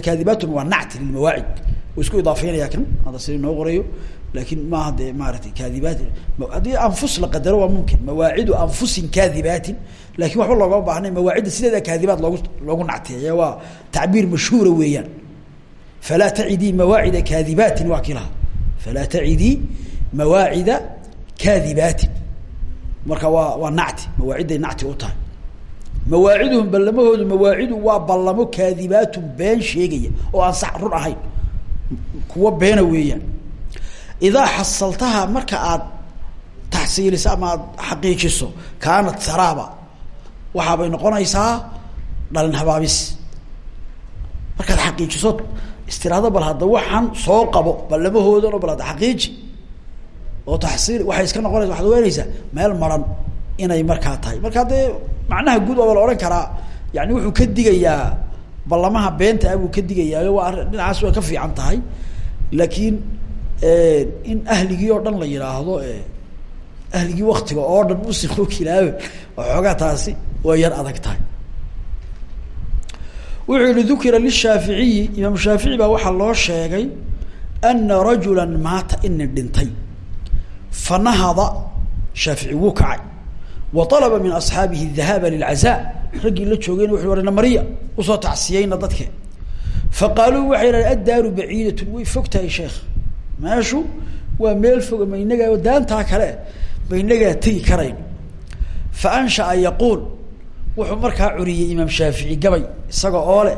isku idaafeynaya kan hadda sida inoo qorayo laakin maaha dee maaratay kaadibaat haddii anfus la qadaro waa mumkin. Mawaacidu anfusin kaadibaatin. Lakin waxba loogama baahnay mawaacidda sideeda kaadibaat loogu loogu nactiyeeya waa tacbiir mashhuura weeyaan. Falaa tacidii mawaacida kaadibaatin waa kilaha falaa tacidii mawaacida kaadibaatin. Marka waa waa nacti. Mawaacidday nacti u tahay. Mawaaciduhum ballamahoodu mawaacidu waa ballamo kaadibaatun been sheegaya oo aan sax run ahayn kuwa beena weeyaan. Idaa xasaltaha marka aad taxsiiliso ama aad xaqiijiso kaanat saraaba waxaabay noqonaysaa dhalin habaabis. Markaad xaqiijiso istiraado bal hadda waxaan soo qabo ballamahoodan oo bal hadda xaqiiji. Oo taxsiil waxay iska noqonaysa waxaad ogaanaysaa meel maran inay markaa tahay. Marka dee macnaha guud waaba la odhan karaa yani wuxuu ka digayaa ballamaha beenta ah buu ka digayaayo. Waa arrin dhinacaas way ka fiican tahay. Laakiin in ahligii oo dhan la yidhaahdo ahligii waktiga oo dhan musiku kilaabe waxoogaa taasi way yar adag tahay. Wuxuu yihi dukira lishaaficiyi. Imaam shaafici baa waxaa loo sheegay ana rajula maata inin dhintay. Fanahada shaafici wuu kacay alaba min asxaabihi dahaaba lilcazaa raggii la joogayna wuxu warna mariya u soo tacsiyeyna dadke faqaaluu waxay idhahdeen addaaru baciidatun way fog tahay sheekh meeshu waa meel foga ma inagaa daantaa kale ma inagaa tegi karayn fa anshaa yaquul wuxuu markaa curiyey imaam shaafici gabay isaga oo leh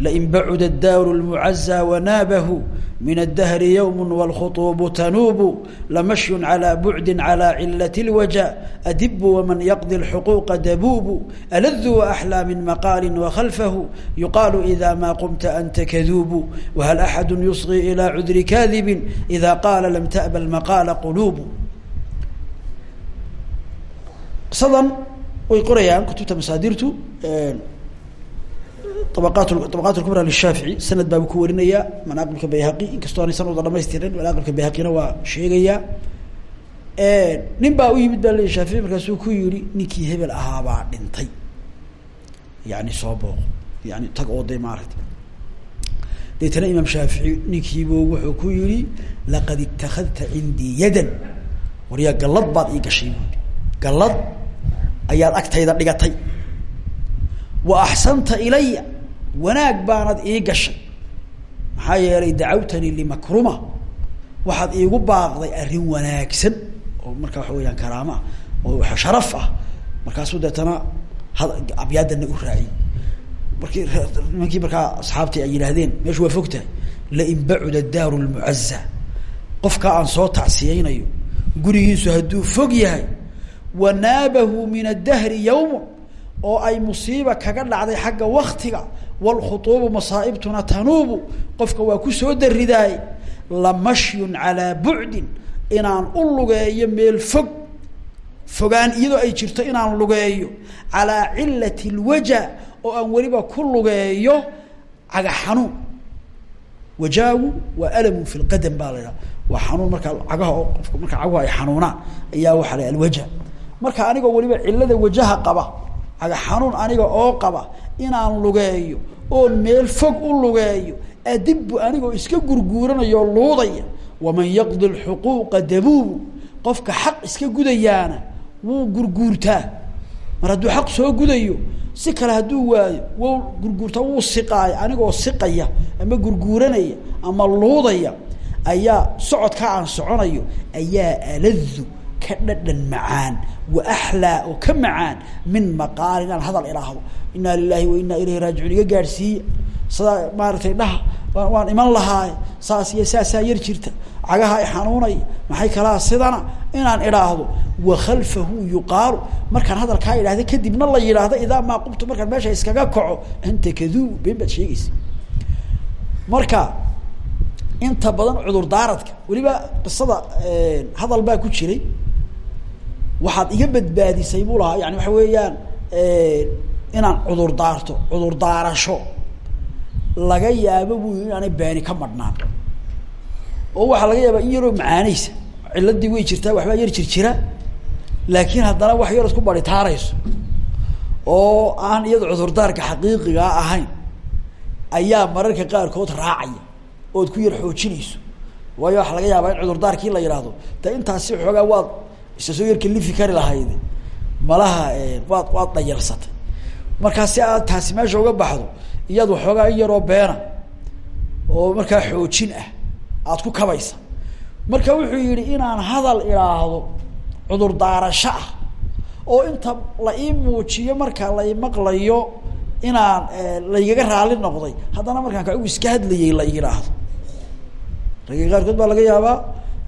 lain bacuda daaru lmucaza wanaabahu min addahri ywm wاlkhuطuubu tanuubu lamashyun calى bucdi calى cilat اlwaja adibu waman yaqdi اlxuquuqa dabuubu aladu waaxlى min maqaali wakhalfahu yuqaalu ida ma qumta anta kaduubu wahal axadu yusغi ilى cudri kaadibi ida qaala lam ta'ba lmaqaala quluubu qisadan way qorayaan kutubta masaadirtu abaqaat abaqaat kubra lishaafici sanad baabu ku warinayaa manaaqibka bayhaqi inkastoo aanay sanada dhamaystirin manaaqibka bayhaqina waa sheegayaa nin baa u yimid baa le shaafici markaasuu ku yihi ninkii hebel ahaabaa dhintay yani soo booqo yani tag oo de maaragta deetana imaam shaafici ninkiibu wuxuu ku yihi laqad itakadta cindii yadan waryaa gallad baad ii gashay buui gallad ayaad agtayda dhigatay wa axsanta ilaya wanaag baanad ii gashay. Maxaa yeelay dacawtanii limakruma waxaad iigu baaqday arrin wanaagsan oo markaa waxa weyaan karaama oo sharaf ah. Markaasuu deetana abyaadana u raaciyey markii nimankii markaa asxaabtii ay yidhaahdeen meeshu waa fog tahay lain bacuda daaru lmucaza qofkaa aan soo tacsiyeynayo gurigiisu hadduu fog yahay wanaabahu min addahri yawmu oo ay musiiba kaga dhacday xagga waktiga wlkhuuubu masaaibtuna tanuubu qofka waa ku soo daridaay lamashyun calaa bucdin inaan u lugeeyo meel fog fogaan iyadoo ay jirto inaan lugeeyo calaa cilati lwaja oo aan weliba ku lugeeyo caga xanuun wajaagu waa alamun fi lqadam baa la xanuun markaa cagaha oo qofka markaa caguhu ay xanuunaan ayaa waxaa la alwaja marka anigoo weliba cilada wajaha qaba caga xanuun aniga oo qaba inaan lugeeyo oon meel fog u lugeeyo adibu anigoo iska gurguuranayo luudaya waman yaqdi lxuquuqa dabuubu qofka xaq iska gudayaana wuu gurguurtaa. Mar hadduu xaq soo gudayo si kale hadduu waayo wuu gurguurtaa wuu siqaaya anigoo siqaya ama gurguuranaya ama luudaya ayaa socodka aan soconayo ayaa aladu ka dhadhan macaan wa axlaa oo ka macaan min maqaal inaan hadal idhaahdo inaa wa inaa ilayhi raajicuun iga gaadhsiiya sidaa maaragtay dhaha waan iman lahaaye saas iyo saasaa yar jirta. Cagaha i xanuunaya maxay kalaa sidana? Inaan idhaahdo wa khalfahu yuqaalu. Markaan hadalkaa idhahda kadibna la yidhaahdo idaa maa qubtu markaan meesha iskaga kaco anta kaduub been baad marka inta badan cudur daaradka. Weliba qisada hadal baa ku jiray. Waxaad iga badbaadisay buu lahaa. Yani waxa weeyaan inaan cudur daarto cudur daarasho. Laga yaabo buu yii inaanay baani ka madhnaan. Oo waxaa laga yaabaa in yaroo macaaneysa ciladii way jirtaa waxbaa yar jirjira. Laakiin haddana wax yar isku baritaarayso. Oo aan iyada cudurdaarka xaqiiqigaa ahayn ayaa mararka qaarkood raacaya ood ku yar xoojinayso. Waayo waxaa laga yaabaa in cudurdaarkii la yidhaahdo de intaasi xoogaa waad isa soo yar kalifi kari lahayde malaha waad waad dhayarsatay markaa si aad taasi meesha uga baxdo iyaad waxoogaa in yaroo beena oo markaa xoojin ah aad ku kabaysa. Marka wuxuu yihi inaan hadal idhaahdo cudur daarasho ah oo inta la ii muujiyo marka la imaqlayo inaan laygaga raali noqday haddana markaan ka iska hadlayay la yidhaahdo. Ragga qaarkood baa laga yaabaa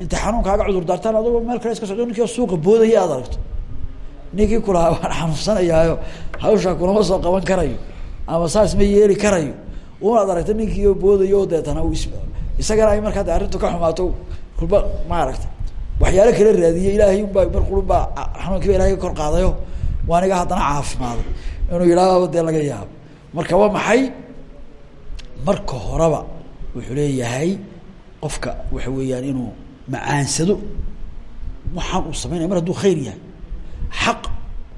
inta xanuunkaaga cudur daartaan adagoo meel kale iska socdo ninkii suuqa boodaya aad aragto ninkii kulahaa waan xanuunsanayaayo hawshaa kulama soo qaban karayo ama saas ma yeeli karayo. Unaad aragta ninkiio boodayo deetana is isagana ay markaa de arrintu ka xumaato kulba maaragta waxyaalo kala raadiye ilaahay unbaa mar kulunbaa xanuunkiiba ilahay kor qaadayo waaniga haddana caafimaaday inuu yidhaahdo dee laga yaabo. Marka waa maxay? Marka horeba wuxuu leeyahay qofka waxa weeyaan inuu macaansado waxaan uu samaynaya mar hadduu khayr yahay xaq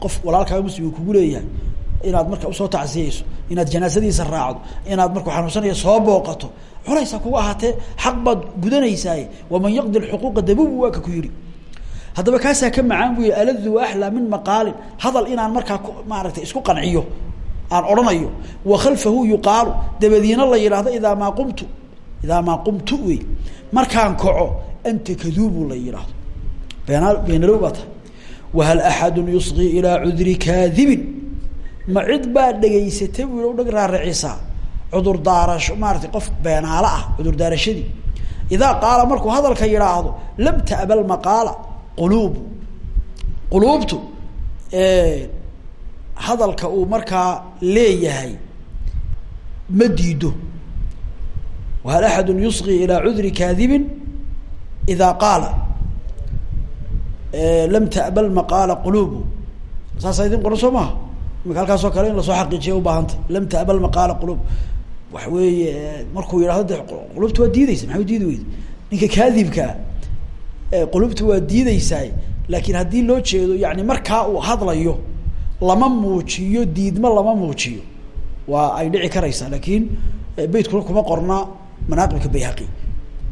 qof walaalkaaga muslimka kugu leeyahay inaad marka u soo tacsiyeyso inaad janaasadiisa raacdo inaad markuu xanuunsanaya soo booqato culaysaa kugu ahaatee xaq baad gudanaysaay. Waman yaqdi xuquuqa dabubu waa ka ku yihi haddaba kaasaa ka macaan bu aladu axlaa min maqaalin. Hadal inaan markaa maaragtay isku qanciyo aan odhanayo. Wa khalfahu yuqaalu. Dabadiina la yidhaahdo idaa maa qumtu. Idaa maa qumtu wey. Markaan kaco anta kaduubu la yidhaahdo. Beenalow baa tahay wahal axadu yusqii ilaa cudri kaadibin ma cid baa dhegaysatay bu u dhag raaricisaa cudur daarasho maaratay qof beenaalo ah cudur daarashadii idaa qaala markuu hadalka yidhaahdo lam ta'bal maqaala quluubu quluubtu hadalka uu markaa leeyahay ma diido wahal axadu yusqi ilaa cudri kaadibin idaa qaala lam ta'bal maqaala quluubu saasaa idin qoran soo maha imika halkaas oo kale in la soo xaqiijiya ubaahantay lam ta'bal maqaala quluub waxa weeye markuu yidhahdo de qulubta waa diideysa maxay diidi weyda ninka kaadibkaa qulubta waa diideysaa laakiin haddii loo jeedo yani markaa uu hadlayo lama muujiyo diidmo lama muujiyo. Waa ay dhici karaysaa laakiin beytkuna kuma qorna manaaqibka bayhaqi.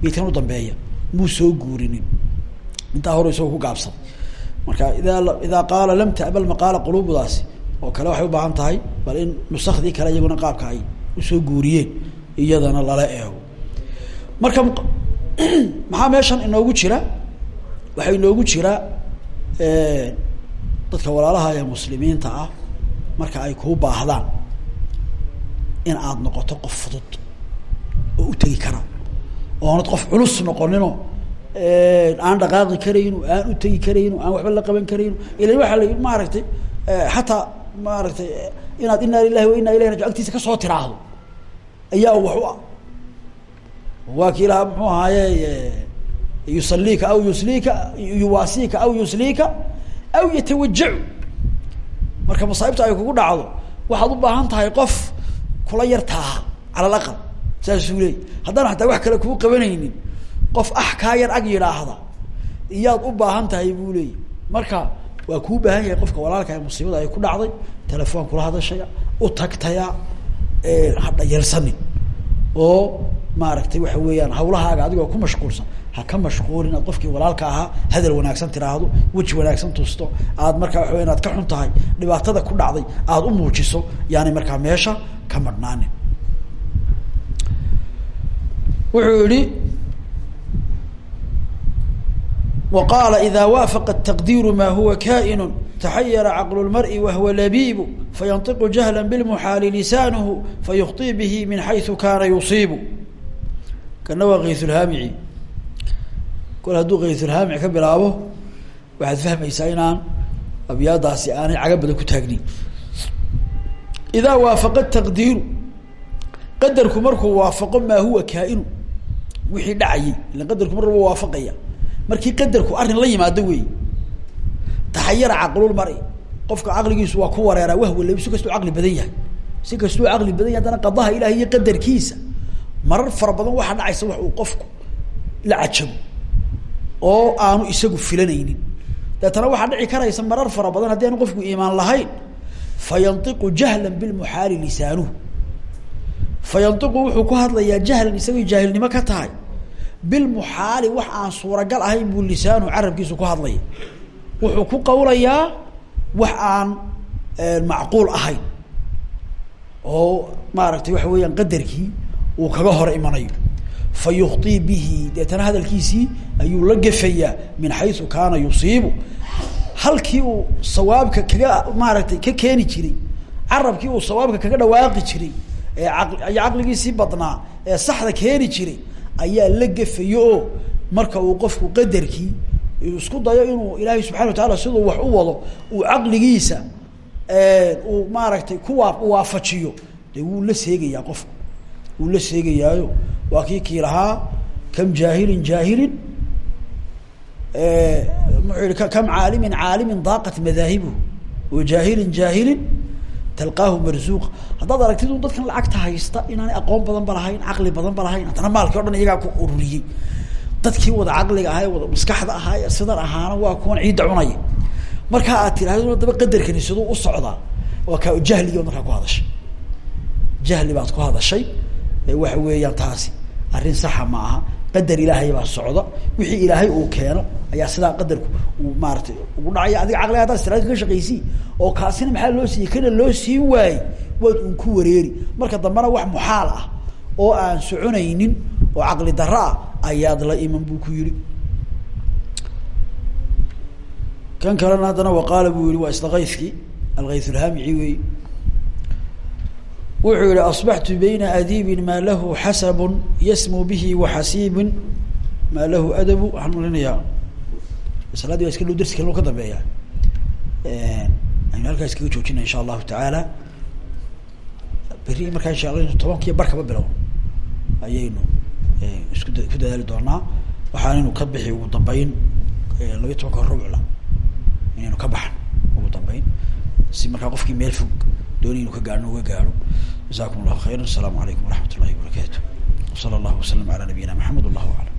Beytkan u dambeeya. Muu soo guurinin intaa hore isagoo ku gaabsaday marka idaa idaa qaala lam ta'bal maqaala quluubdaasi oo kale waxay ubaahan tahay bal in nusakdii kale iyaguna qaabka ay u soo guuriyeen iyadana lala eego. Marka maxaa meeshan inoogu jira? Waxaa inoogu jira dadka walaalaha ee muslimiinta ah marka ay kuu baahdaan in aada noqoto qof fudud oo u tegi kara oonad qof culus noqonino aan dhaqaaqi karayno aan u tegi karayno aan waxba la qaban karayno ilan waxaa la maaragtay xataa maaragtay inaad inaa lilahi wa inaa ilayhi raji agtiisa ka soo tiraahdo. Ayaa wax u ah. Waa kii lahaa muxuu ahaaye yusaliika aw yusliika yuwaasiika aw yusliika aw yatawajacu marka masaaibta ay kugu dhacdo waxaad u baahan tahay qof kula yar taaha cala alaqal saasuu leey haddaan hataa wax kale kuu qabanaynin qof ah kaa yar ag yidhaahda. Iyaad u baahan tahay buu leeyay marka waa kuu baahan yahay qofka walaalka ee musiibada ay ku dhacday telefoon kula hadashaya u tagtaya hadhayelsanin oo maaragtay waxa weeyaan hawlahaaga adigoo ku mashquulsan ha ka mashquulin aad qofkii walaalka ahaa hadal wanaagsan tiraahdo weji wanaagsan tusto aad markaa waxa wey inaad ka xun tahay dhibaatada ku dhacday aada u muujiso yaani markaa meesha ka madhnaanin wuxuu yihi qaala ida waafaqa taqdiiru ma huwa kainu taxayara caqlu lmari wahwa labiibu fayantiqu jahla bilmuxaali lisaanuhu fayukhطi bihi min xayثu kaana yusiibu. Kana waa kaysulhaamici kol hadduu kaysulhaamic ka bilaabo waxaad fahmaysaa inaan abyaadaasi aanay caga badan ku taagnin. Idaa waafaqa taqdiiru qadarku markuu waafaqo maa huwa kaainu wixii dhacayay ila qadarku mar walba waafaqaya markii qadarku arrin la yimaado wey taxayara caqlulmari qofka caqligiisu waa ku wareeraa wahwa labi si kastuu caqli badan yahay. Si kastuu caqli badan yahay haddana qadaha ilahi qadarkiisa. Marar fara badan waxaa dhacaysa wax uu qofku la cajabo oo aanu isagu filanaynin. Deetana waxaa dhici karaysa marar fara badan haddii aanu qofku iimaan lahayn fayantiqu jahlan bilmuxaali lisaanuhu. Fayantiqu wuxuu ku hadlayaa jahlan isagay jaahilnimo ka tahay bilmuxaali wax aan suuragal ahayn buu lisaanuhu carabkiisu ku hadlaya wuxuu ku qawlayaa wax aan macquul ahayn. Oo maaragtay waxa weeyaan qadarkii uu kaga hor imanayo. Fa yukhطii bihi deetana hadalkiisii ayuu la gefayaa min xaysu kaana yusiibu. Halkii uu sawaabka kaga maaragtay ka keeni jiray carabkii uu sawaabka kaga dhawaaqi jiray ee aq caqligiisii badnaa ee saxda keeni jiray ayaa la gefayo marka uu qofku qadarkii isku dayo inuu ilaahay subxana wa taala siduu wax u wado uu caqligiisa uu maaragtay kuwaa waafajiyo. Dee wuu la seegayaa qofku. Wuu la seegayaayo. Waa kii kii lahaa kam jaahilin jaahilin muxuu yihi kam caalimin caalimin daaqat madaahibuh wa jaahilin jaahilin talqaahu marzuuqa haddaad aragtid un dadkan lacagta haysta inaanay aqoon badan ba lahayn caqli badan ba lahayn haddana maalkii o dhan iyagaa ku ururiyey. Dadkii wada caqliga ahaa wada maskaxda ahaa sidan ahaana waa kuwan ciidda cunaya. Markaa aad tiraahdo daba qadarkani siduu u socdaa waa kaa jahligiiba markaa ku hadashay. Jahli baad ku hadashay. Waxa weeyaan taasi arrin saxa ma aha qadar ilaahay baa socda wixii ilaahay uu keeno ayaa sidaa qadarku uu maaratay ugu dhacaya adiga caqliga haddaad istiraadka ka shaqaysii oo kaasina maxaa loo siiyey? Kana loo siin waayey. Waad un ku wareeri. Marka dambena wax muxaal ah oo aan soconaynin oo caqli darro ah ayaad la iman buu ku yihi kan kalena haddana waqaala buu yihi waa isla kayskii alkaysulhaamici wey wuxuu yihi asbaxtu bayna adiibin maa lahu xasabun yasmu bihi waxasiibin maa lahu adabu. Waxaan malinayaa salaadii waa iska dhow darsi kale ka dambeeya. Aynu halkaa iskaga joojina insha allahu tacaala. Beri markaa insha alla tobankiiyo barkaba bilow. Ayaynu isku ku dadaali doonaa. Waxaanaynu ka bixi ugu dambeyn labiya tobanka rubcla inaynu ka baxan ugu dambeyn si markaa qofkii meel fog dooni inu ka gaarno uga gaaro. Jazakum allahu khayra asalaamu calaykum waraxmat ullahi wabarakaatu wsala allahu wasalam ala nabiyina maxamed wallahu aclam